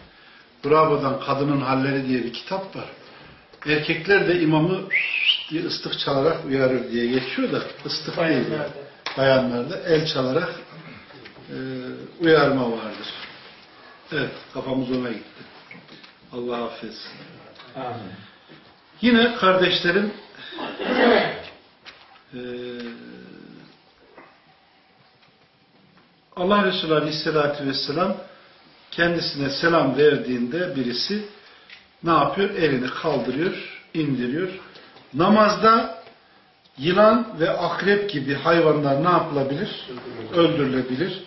Bravo'dan Kadının Halleri diye bir kitap var. Erkekler de imamı diye ıslık çalarak uyarır diye geçiyor da ıslık değil. Yani. Bayanlarda el çalarak e, uyarma vardır. Evet, kafamız ona gitti. Allah affetsin. Amin. Yine kardeşlerim e, Allah Resulü Aleyhisselatü Vesselam kendisine selam verdiğinde birisi ne yapıyor? Elini kaldırıyor, indiriyor. Namazda yılan ve akrep gibi hayvanlar ne yapılabilir? Öldürülebilir.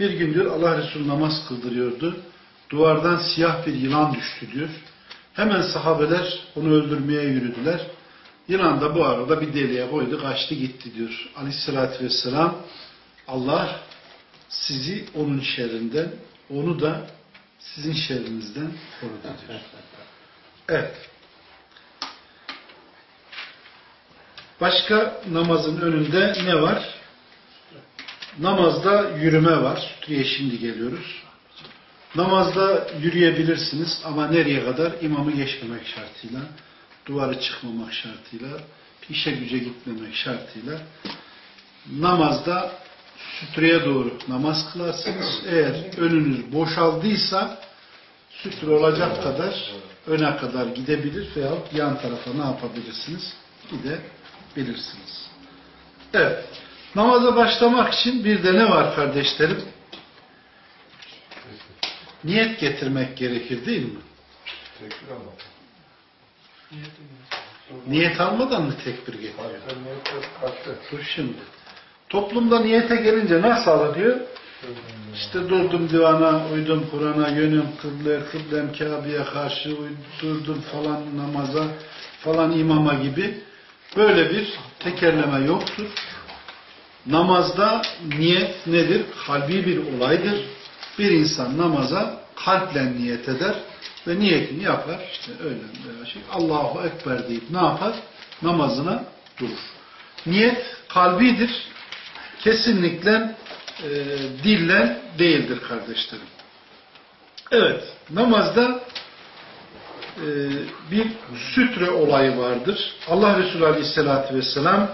Bir gün diyor Allah Resulü namaz kıldırıyordu. Duvardan siyah bir yılan düştü diyor. Hemen sahabeler onu öldürmeye yürüdüler. Yılan da bu arada bir deliğe koydu, kaçtı gitti diyor. Aleyhissalatü vesselam Allah sizi onun şerrinden, onu da sizin şerrinizden korudu diyor. Evet. Başka namazın önünde ne var? Namazda yürüme var. Sütriye şimdi geliyoruz. Namazda yürüyebilirsiniz ama nereye kadar? İmamı geçmemek şartıyla, duvarı çıkmamak şartıyla, işe güce gitmemek şartıyla. Namazda sütreye doğru namaz kılarsınız. Eğer önünüz boşaldıysa sütre olacak kadar öne kadar gidebilir veya yan tarafa ne yapabilirsiniz? Gidebilirsiniz. Evet. Namaza başlamak için bir de ne var kardeşlerim? Niyet getirmek gerekir değil mi? Niyet almadan mı tekbir getiriyor? Dur şimdi. Toplumda niyete gelince nasıl alıyor? İşte durdum divana, uydum Kur'an'a, yönüm kıble, kıblem Kabe'ye karşı durdum falan namaza, falan imama gibi. Böyle bir tekerleme yoktur. Namazda niyet nedir? Kalbi bir olaydır. Bir insan namaza kalple niyet eder ve niyetini yapar. İşte öyle veya şey. Allahu Ekber deyip ne yapar? Namazına durur. Niyet kalbidir. Kesinlikle e, dille değildir kardeşlerim. Evet, namazda e, bir sütre olayı vardır. Allah Resulü Aleyhisselatü Vesselam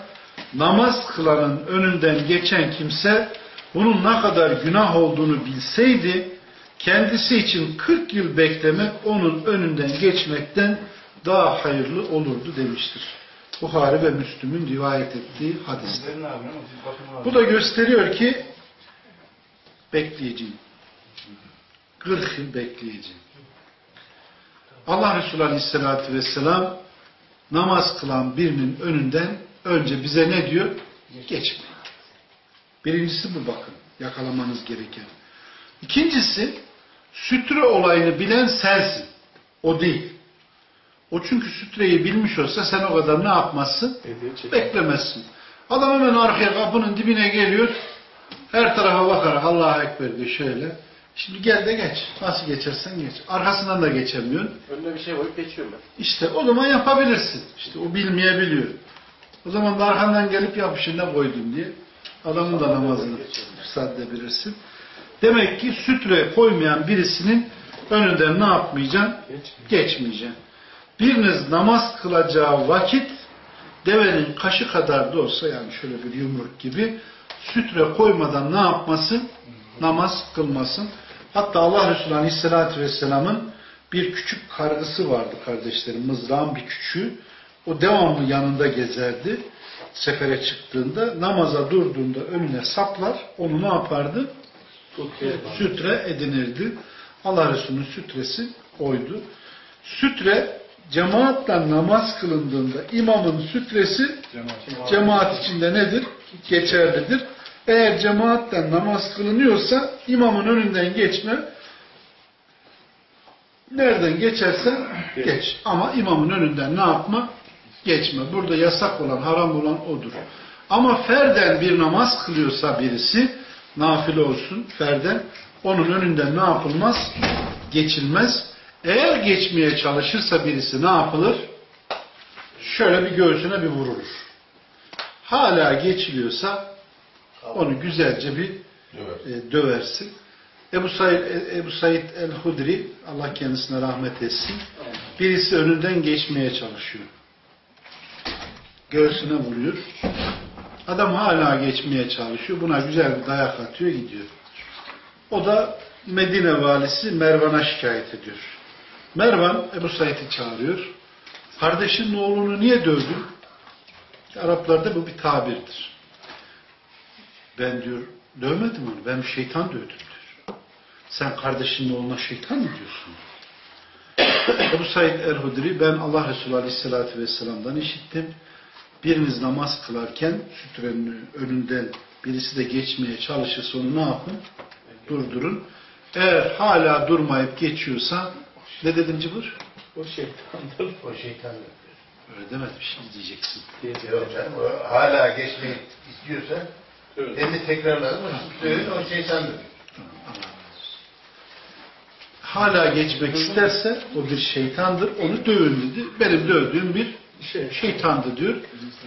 namaz kılanın önünden geçen kimse bunun ne kadar günah olduğunu bilseydi kendisi için 40 yıl beklemek onun önünden geçmekten daha hayırlı olurdu demiştir. Buhari ve Müslüm'ün rivayet ettiği hadiste. Bu da gösteriyor ki bekleyeceğim. 40 yıl bekleyeceğim. Allah Resulü Aleyhisselatü Vesselam namaz kılan birinin önünden önce bize ne diyor? Geçmeyin. Birincisi bu bakın. Yakalamanız gereken. İkincisi sütre olayını bilen sensin. O değil. O çünkü sütreyi bilmiş olsa sen o kadar ne yapmazsın? Beklemezsin. Adam hemen arkaya kapının dibine geliyor. Her tarafa bakarak Allah'a Ekber diyor şöyle. Şimdi gel de geç. Nasıl geçersen geç. Arkasından da geçemiyorsun. Önüne bir şey koyup geçiyorum ben. İşte o zaman yapabilirsin. İşte o bilmeyebiliyor. O zaman da arkandan gelip yapışır ne koydun diye. Adamın da namazını fırsat edebilirsin. Demek ki sütre koymayan birisinin önünden ne yapmayacaksın? Geçmeyeceksin. Biriniz namaz kılacağı vakit devenin kaşı kadar da olsa yani şöyle bir yumruk gibi sütre koymadan ne yapmasın? Namaz kılmasın. Hatta Allah Resulü Aleyhisselatü Vesselam'ın bir küçük kargısı vardı kardeşlerim. Mızrağın bir küçüğü. O devamlı yanında gezerdi. Sefere çıktığında, namaza durduğunda önüne saplar. Onu ne yapardı? Sütre edinirdi. Allah Resulü'nün sütresi oydu. Sütre cemaatle namaz kılındığında imamın sütresi cemaat içinde nedir? Geçerlidir. Eğer cemaatten namaz kılınıyorsa imamın önünden geçme nereden geçersen geç. Ama imamın önünden ne yapma? Geçme. Burada yasak olan, haram olan odur. Ama ferden bir namaz kılıyorsa birisi, nafile olsun ferden, onun önünden ne yapılmaz? Geçilmez. Eğer geçmeye çalışırsa birisi ne yapılır? Şöyle bir göğsüne bir vurulur. Hala geçiliyorsa onu güzelce bir e, döversin. Ebu Said, Ebu Said el-Hudri, Allah kendisine rahmet etsin, birisi önünden geçmeye çalışıyor. Göğsüne vuruyor. Adam hala geçmeye çalışıyor. Buna güzel bir dayak atıyor, gidiyor. O da Medine valisi Mervan'a şikayet ediyor. Mervan Ebu Said'i çağırıyor. Kardeşinin oğlunu niye dövdün? Araplarda bu bir tabirdir. Ben diyor dövmedim onu. Ben şeytan dövdüm diyor. Sen kardeşinin oğluna şeytan mı diyorsun? Ebu Said el-Hudri ben Allah Resulü Aleyhisselatü Vesselam'dan işittim. Biriniz namaz kılarken sütrenin önünden birisi de geçmeye çalışırsa onu ne yapın? Durdurun. Eğer hala durmayıp geçiyorsa ne dedim Cibur? O şeytandır. O şeytandır. Öyle demedim şimdi diyeceksin. Yok canım o hala geçmeyi istiyorsa Evet. kendi tekrarladı mı? Söyledi o şeytandır. Hala geçmek isterse o bir şeytandır. Onu dövün dedi. Benim dövdüğüm bir şeytandı diyor.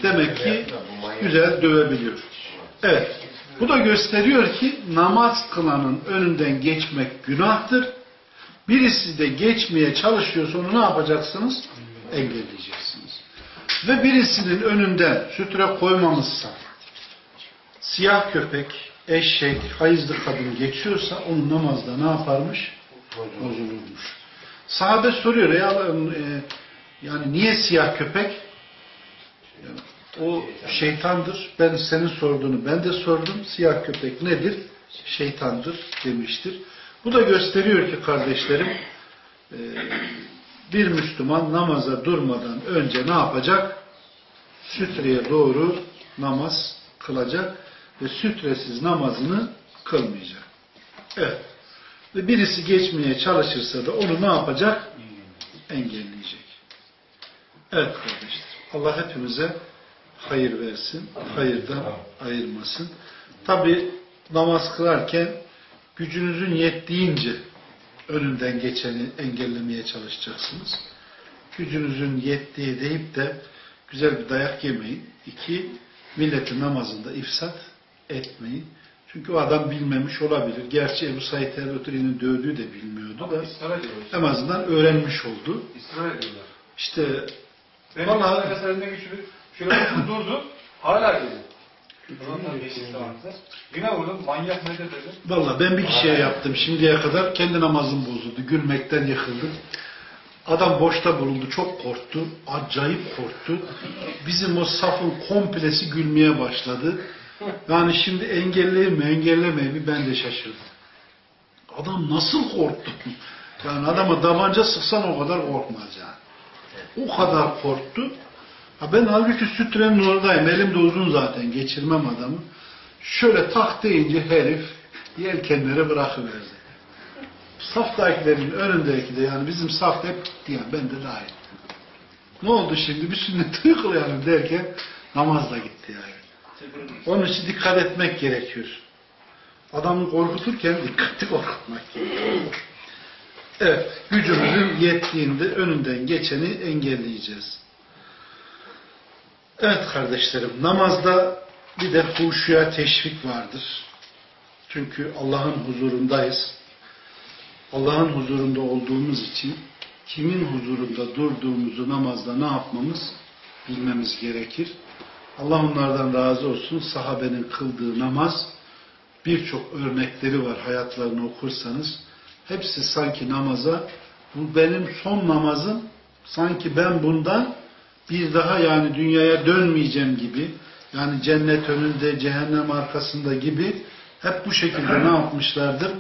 Demek ki güzel dövebiliyor. Evet. Bu da gösteriyor ki namaz kılanın önünden geçmek günahtır. Birisi de geçmeye çalışıyorsa onu ne yapacaksınız? Engelleyeceksiniz. Ve birisinin önünden sütre koymamışsa siyah köpek, eşek, hayızlı kadın geçiyorsa onun namazda ne yaparmış? Bozulurmuş. Sahabe soruyor ya e, yani niye siyah köpek? O şeytandır. Ben senin sorduğunu ben de sordum. Siyah köpek nedir? Şeytandır demiştir. Bu da gösteriyor ki kardeşlerim e, bir Müslüman namaza durmadan önce ne yapacak? Sütreye doğru namaz kılacak ve sütresiz namazını kılmayacak. Evet. Ve birisi geçmeye çalışırsa da onu ne yapacak? Engelleyecek. Evet kardeşler. Allah hepimize hayır versin. Hayırdan ayırmasın. Tabi namaz kılarken gücünüzün yettiğince önünden geçeni engellemeye çalışacaksınız. Gücünüzün yettiği deyip de güzel bir dayak yemeyin. İki, milletin namazında ifsat etmeyin. Çünkü o adam bilmemiş olabilir. Gerçi Ebu Said el-Hudri'nin dövdüğü de bilmiyordu da en azından öğrenmiş oldu. Ediyorlar. İşte Benim Vallahi- nefes geçirip şöyle durdu. Hala geliyor. Vardı. Yine vurdum. Manyak nedir dedim. Valla ben bir kişiye yaptım şimdiye kadar. Kendi namazım bozuldu. Gülmekten yıkıldı. Adam boşta bulundu. Çok korktu. Acayip korktu. Bizim o safın komplesi gülmeye başladı. Yani şimdi engelleyeyim mi engellemeyeyim mi ben de şaşırdım. Adam nasıl korktu? Yani adama tabanca sıksan o kadar korkmaz yani. O kadar korktu. Ha ben halbuki sütrenin oradayım. Elim de uzun zaten. Geçirmem adamı. Şöyle tak deyince herif yelkenleri bırakıverdi. Saftakilerin önündeki de yani bizim safta hep gitti ben de dahil. Ne oldu şimdi? Bir sünnet uygulayalım derken namaz da gitti yani. Onun için dikkat etmek gerekiyor. Adamı korkuturken dikkatli *laughs* korkutmak gerekiyor. Evet, gücümüzün yettiğinde önünden geçeni engelleyeceğiz. Evet kardeşlerim, namazda bir de huşuya teşvik vardır. Çünkü Allah'ın huzurundayız. Allah'ın huzurunda olduğumuz için kimin huzurunda durduğumuzu namazda ne yapmamız bilmemiz gerekir. Allah onlardan razı olsun. Sahabenin kıldığı namaz birçok örnekleri var hayatlarını okursanız. Hepsi sanki namaza bu benim son namazım sanki ben bundan bir daha yani dünyaya dönmeyeceğim gibi yani cennet önünde cehennem arkasında gibi hep bu şekilde ne yapmışlardır?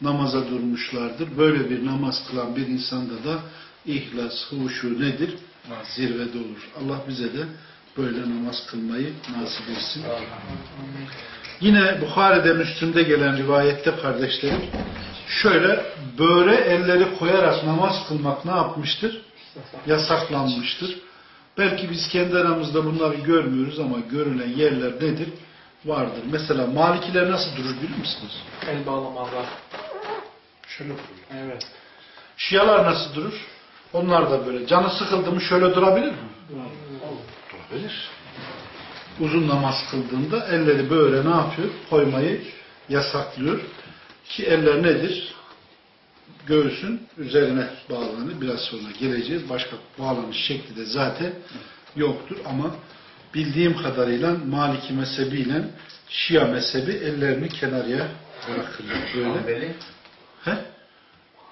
Namaza durmuşlardır. Böyle bir namaz kılan bir insanda da ihlas, huşu nedir? Zirvede olur. Allah bize de böyle namaz kılmayı nasip etsin. Yine Bukhari'de Müslüm'de gelen rivayette kardeşlerim şöyle böyle elleri koyarak namaz kılmak ne yapmıştır? Yasaklanmıştır. Belki biz kendi aramızda bunları görmüyoruz ama görülen yerler nedir? Vardır. Mesela Malikiler nasıl durur biliyor musunuz? El bağlamalar. Şöyle duruyor. Evet. Şialar nasıl durur? Onlar da böyle. Canı sıkıldı mı şöyle durabilir mi? Durabilir. Uzun namaz kıldığında elleri böyle ne yapıyor? Koymayı yasaklıyor. Ki eller nedir? Göğsün üzerine bağlanır. Biraz sonra geleceğiz. Başka bağlanış şekli de zaten yoktur. Ama bildiğim kadarıyla Maliki mezhebiyle Şia mezhebi ellerini kenarıya bırakırlar. Böyle. Hanbeli. He?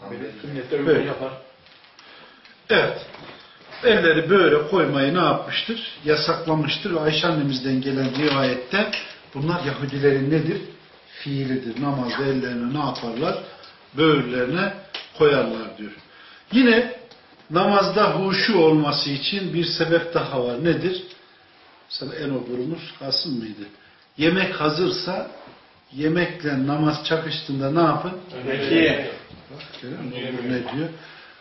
Hanbeli. Sünnette Böyle. öyle yapar. Evet. Elleri böyle koymayı ne yapmıştır? Yasaklamıştır. Ve Ayşe annemizden gelen rivayette bunlar Yahudilerin nedir? Fiilidir. Namazda ellerini ne yaparlar? Böylelerine koyarlar diyor. Yine namazda huşu olması için bir sebep daha var. Nedir? Mesela en oburumuz Kasım mıydı? Yemek hazırsa yemekle namaz çakıştığında ne yapın? Peki. Ne diyor?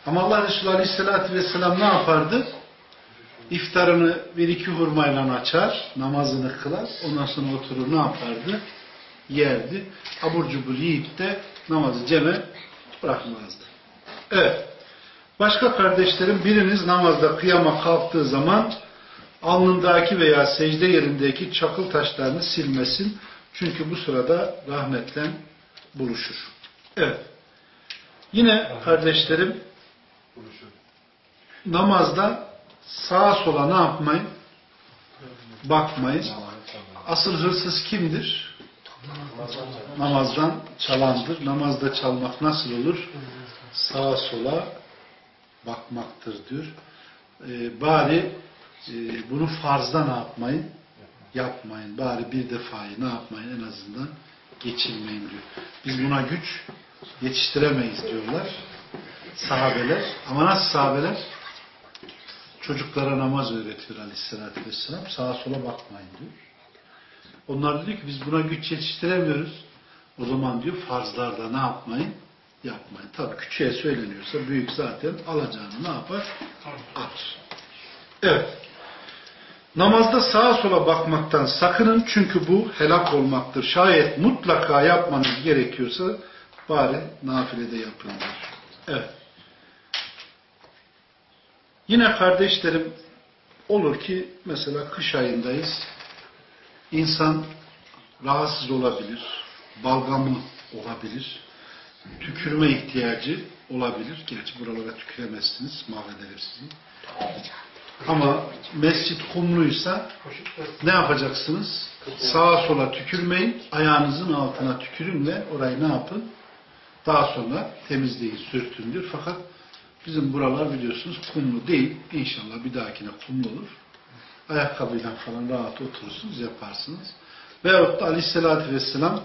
Ama Allah Resulü Aleyhisselatü Vesselam ne yapardı? İftarını bir iki hurmayla açar, namazını kılar, ondan sonra oturur ne yapardı? Yerdi. Abur cubur yiyip de namazı ceme bırakmazdı. Evet. Başka kardeşlerim biriniz namazda kıyama kalktığı zaman alnındaki veya secde yerindeki çakıl taşlarını silmesin. Çünkü bu sırada rahmetle buluşur. Evet. Yine kardeşlerim namazda sağa sola ne yapmayın? Bakmayın. Asıl hırsız kimdir? Namazdan çalandır. Namazda çalmak nasıl olur? Sağa sola bakmaktır diyor. Ee, bari e, bunu farzda ne yapmayın? Yapmayın. Bari bir defayı ne yapmayın? En azından geçirmeyin diyor. Biz buna güç yetiştiremeyiz diyorlar sahabeler. Ama nasıl sahabeler? Çocuklara namaz öğretiyor aleyhissalatü vesselam. Sağa sola bakmayın diyor. Onlar diyor ki biz buna güç yetiştiremiyoruz. O zaman diyor farzlarda ne yapmayın? Yapmayın. Tabii küçüğe söyleniyorsa büyük zaten alacağını ne yapar? At. Evet. Namazda sağa sola bakmaktan sakının çünkü bu helak olmaktır. Şayet mutlaka yapmanız gerekiyorsa bari nafilede yapın diyor. Evet. Yine kardeşlerim olur ki mesela kış ayındayız. İnsan rahatsız olabilir. balgamı olabilir. Tükürme ihtiyacı olabilir. Gerçi buralara tüküremezsiniz. Mahvederim sizi. Ama mescit kumluysa ne yapacaksınız? Sağa sola tükürmeyin. Ayağınızın altına tükürün ve orayı ne yapın? Daha sonra temizleyin, sürtün diyor. Fakat bizim buralar biliyorsunuz kumlu değil. İnşallah bir dahakine kumlu olur. Ayakkabıyla falan rahat oturursunuz, yaparsınız. Veyahut da aleyhissalatü vesselam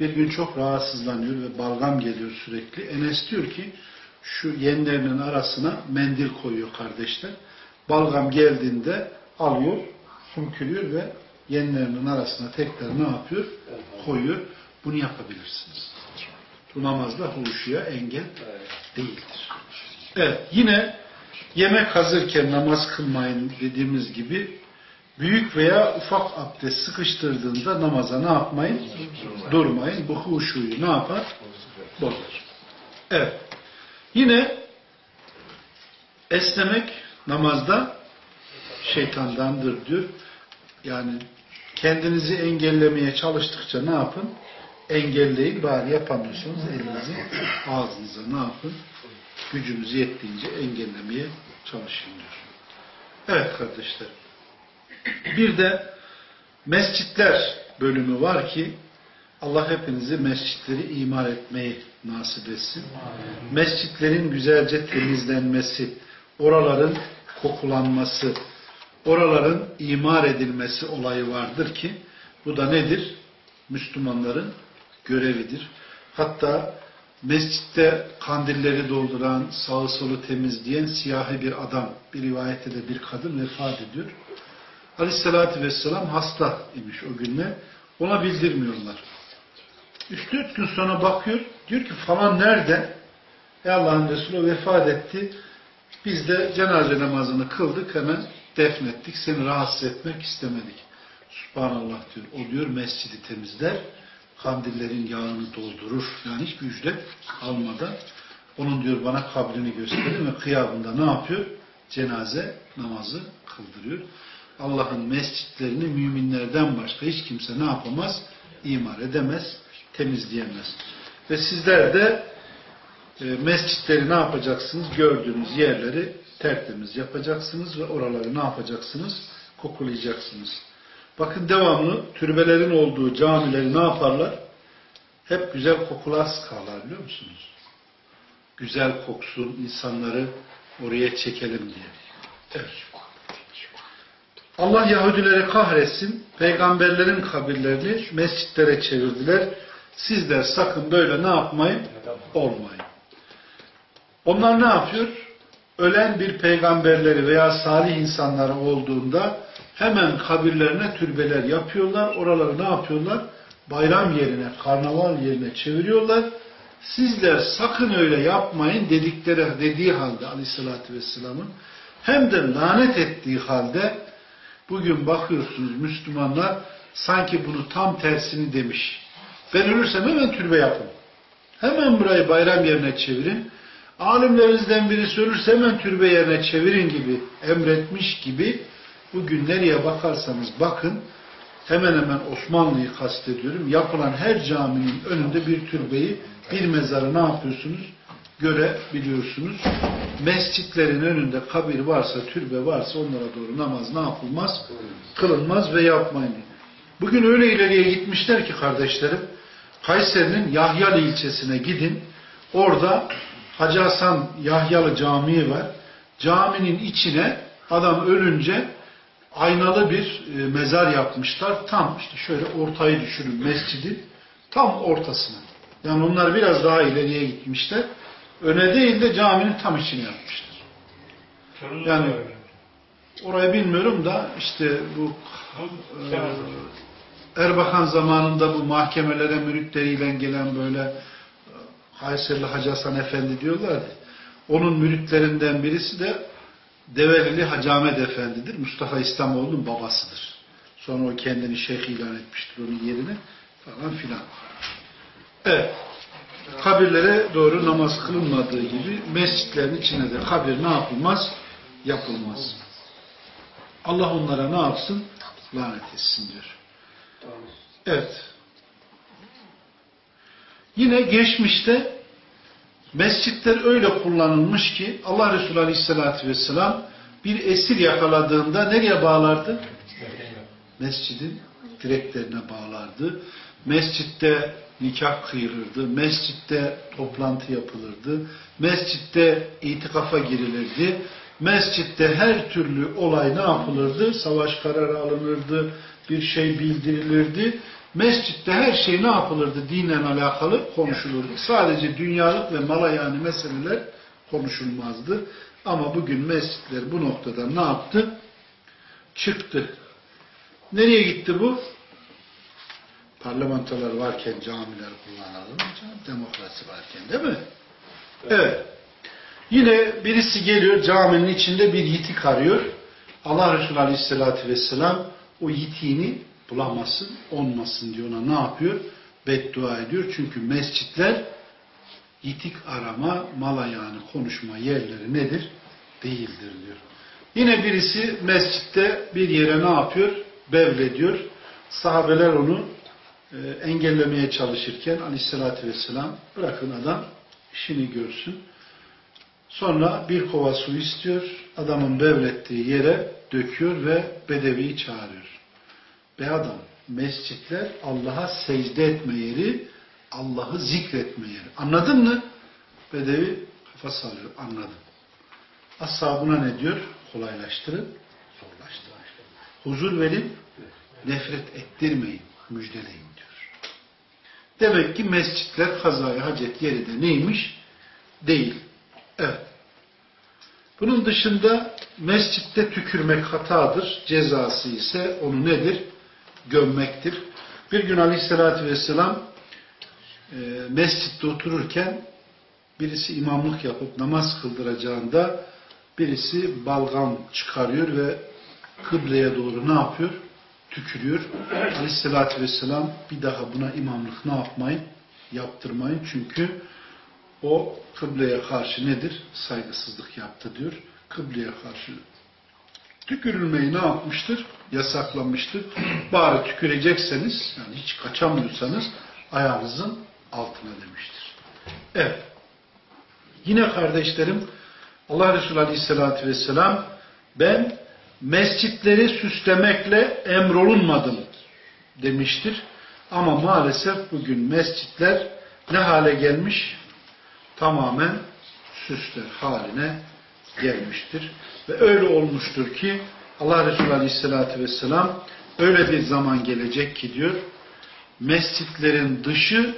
bir gün çok rahatsızlanıyor ve balgam geliyor sürekli. Enes diyor ki şu yenlerinin arasına mendil koyuyor kardeşler. Balgam geldiğinde alıyor, sümkürüyor ve yenlerinin arasına tekrar ne yapıyor? Koyuyor. Bunu yapabilirsiniz. Bu namazda huşuya engel değildir. Evet, yine yemek hazırken namaz kılmayın dediğimiz gibi büyük veya ufak abdest sıkıştırdığında namaza ne yapmayın? Durmayın. Bu huşuyu ne yapar? Bozar. Evet. Yine esnemek namazda şeytandandır diyor. Yani kendinizi engellemeye çalıştıkça ne yapın? Engelleyin. Bari yapamıyorsanız elinizi ağzınıza ne yapın? Gücünüz yettiğince engellemeye çalışın diyor. Evet kardeşler. Bir de mescitler bölümü var ki Allah hepinizi mescitleri imar etmeyi nasip etsin. Mescitlerin güzelce temizlenmesi, oraların kokulanması, oraların imar edilmesi olayı vardır ki bu da nedir? Müslümanların görevidir. Hatta mescitte kandilleri dolduran, sağı solu temizleyen siyahi bir adam, bir rivayette de bir kadın vefat ediyor. Aleyhissalatü vesselam hasta imiş o günler. Ona bildirmiyorlar. Üç dört gün sonra bakıyor, diyor ki falan nerede? Ey Allah'ın Resulü vefat etti. Biz de cenaze namazını kıldık, hemen defnettik. Seni rahatsız etmek istemedik. Subhanallah diyor. O diyor mescidi temizler, kandillerin yağını doldurur. Yani hiçbir ücret almadan. Onun diyor bana kabrini gösterin ve kıyabında ne yapıyor? Cenaze namazı kıldırıyor. Allah'ın mescitlerini müminlerden başka hiç kimse ne yapamaz? İmar edemez, temizleyemez. Ve sizler de e, mescitleri ne yapacaksınız? Gördüğünüz yerleri tertemiz yapacaksınız ve oraları ne yapacaksınız? Kokulayacaksınız. Bakın devamlı türbelerin olduğu camileri ne yaparlar? Hep güzel kokular sıkarlar biliyor musunuz? Güzel koksun, insanları oraya çekelim diye. Evet. Allah Yahudileri kahretsin, peygamberlerin kabirlerini mescitlere çevirdiler. Sizler sakın böyle ne yapmayın? Olmayın. Onlar ne yapıyor? Ölen bir peygamberleri veya salih insanları olduğunda hemen kabirlerine türbeler yapıyorlar. Oraları ne yapıyorlar? Bayram yerine, karnaval yerine çeviriyorlar. Sizler sakın öyle yapmayın dedikleri dediği halde aleyhissalatü vesselamın hem de lanet ettiği halde bugün bakıyorsunuz Müslümanlar sanki bunu tam tersini demiş. Ben ölürsem hemen türbe yapın. Hemen burayı bayram yerine çevirin. Alimlerinizden birisi ölürse hemen türbe yerine çevirin gibi emretmiş gibi bugün nereye bakarsanız bakın hemen hemen Osmanlı'yı kastediyorum. Yapılan her caminin önünde bir türbeyi, bir mezarı ne yapıyorsunuz? Görebiliyorsunuz. Mescitlerin önünde kabir varsa, türbe varsa onlara doğru namaz ne yapılmaz? Kılınmaz ve yapmayın. Bugün öyle ileriye gitmişler ki kardeşlerim, Kayseri'nin Yahyalı ilçesine gidin. Orada Hacı Hasan Yahyalı Camii var. Caminin içine adam ölünce aynalı bir e, mezar yapmışlar. Tam işte şöyle ortayı düşünün mescidin tam ortasına. Yani onlar biraz daha ileriye gitmişler. Öne değil de caminin tam içine yapmışlar. Yani orayı bilmiyorum da işte bu e, Erbakan zamanında bu mahkemelere müritleriyle gelen böyle e, Kayserili Hacı Hasan Efendi diyorlardı. Onun müritlerinden birisi de Develili Hacı Ahmet Efendi'dir. Mustafa İslamoğlu'nun babasıdır. Sonra o kendini şeyh ilan etmiştir onun yerine falan filan. Evet. Kabirlere doğru namaz kılınmadığı gibi mescitlerin içine de kabir ne yapılmaz? Yapılmaz. Allah onlara ne yapsın? Lanet etsin diyor. Evet. Yine geçmişte mescitler öyle kullanılmış ki Allah Resulü Aleyhisselatü Vesselam bir esir yakaladığında nereye bağlardı? Mescidin direklerine bağlardı. Mescitte nikah kıyılırdı. Mescitte toplantı yapılırdı. Mescitte itikafa girilirdi. Mescitte her türlü olay ne yapılırdı? Savaş kararı alınırdı. Bir şey bildirilirdi. Mescitte her şey ne yapılırdı? Dinle alakalı konuşulurdu. Sadece dünyalık ve malayani meseleler konuşulmazdı. Ama bugün mescitler bu noktada ne yaptı? Çıktı. Nereye gitti bu? Parlamentolar varken camiler kullanalım. Demokrasi varken değil mi? Evet. Yine birisi geliyor caminin içinde bir yitik arıyor. Allah Resulü Aleyhisselatü Vesselam o yitiğini bulamasın, olmasın diye ona ne yapıyor? Beddua ediyor. Çünkü mescitler yitik arama, mala yani konuşma yerleri nedir? Değildir diyor. Yine birisi mescitte bir yere ne yapıyor? Bevlediyor. Sahabeler onu engellemeye çalışırken aleyhissalatü vesselam bırakın adam işini görsün. Sonra bir kova su istiyor. Adamın bevlettiği yere döküyor ve bedeviyi çağırıyor. Be adam mescitler Allah'a secde etme yeri, Allah'ı zikretme yeri. Anladın mı? Bedevi kafa sallıyor. Anladım. Ashabına ne diyor? Kolaylaştırın, zorlaştırın. Huzur verin, nefret ettirmeyin, müjdeleyin. Demek ki mescitler kazaya hacet yeri de neymiş? Değil. Evet. Bunun dışında mescitte tükürmek hatadır. Cezası ise onu nedir? Gömmektir. Bir gün aleyhissalatü vesselam e, mescitte otururken birisi imamlık yapıp namaz kıldıracağında birisi balgam çıkarıyor ve kıbleye doğru ne yapıyor? Tükürüyor. Aleyhissalatü vesselam bir daha buna imamlık ne yapmayın? Yaptırmayın. Çünkü o kıbleye karşı nedir? Saygısızlık yaptı diyor. Kıbleye karşı tükürülmeyi ne yapmıştır? Yasaklamıştır. Bari tükürecekseniz, yani hiç kaçamıyorsanız ayağınızın altına demiştir. Evet. Yine kardeşlerim Allah Resulü Aleyhisselatü Vesselam ben mescitleri süslemekle emrolunmadım demiştir. Ama maalesef bugün mescitler ne hale gelmiş? Tamamen süsler haline gelmiştir. Ve öyle olmuştur ki Allah Resulü Aleyhisselatü Vesselam öyle bir zaman gelecek ki diyor mescitlerin dışı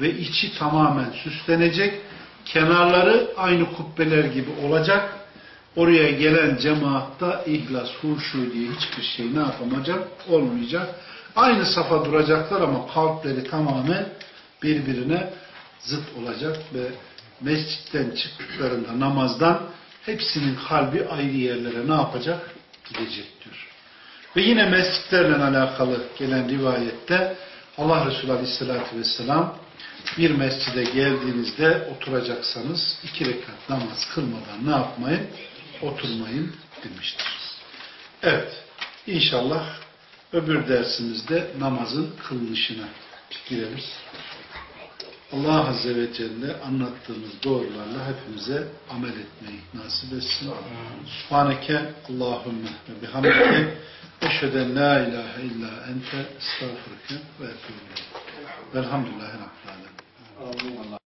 ve içi tamamen süslenecek. Kenarları aynı kubbeler gibi olacak. Oraya gelen cemaatta ihlas, huşu diye hiçbir şey ne yapamayacak? Olmayacak. Aynı safa duracaklar ama kalpleri tamamen birbirine zıt olacak ve mescitten çıktıklarında namazdan hepsinin kalbi ayrı yerlere ne yapacak? Gidecek diyor. Ve yine mescitlerle alakalı gelen rivayette Allah Resulü Aleyhisselatü Vesselam bir mescide geldiğinizde oturacaksanız iki rekat namaz kılmadan ne yapmayın? Oturmayın demiştir. Evet. İnşallah öbür dersimizde namazın kılınışına girelim. Allah Azze ve Celle anlattığımız doğrularla hepimize amel etmeyi nasip etsin. Subhaneke Allahümme ve bihamdike eşheden la ilahe illa ente estağfurke ve etûbü Velhamdülillahi Rabbil Alemin.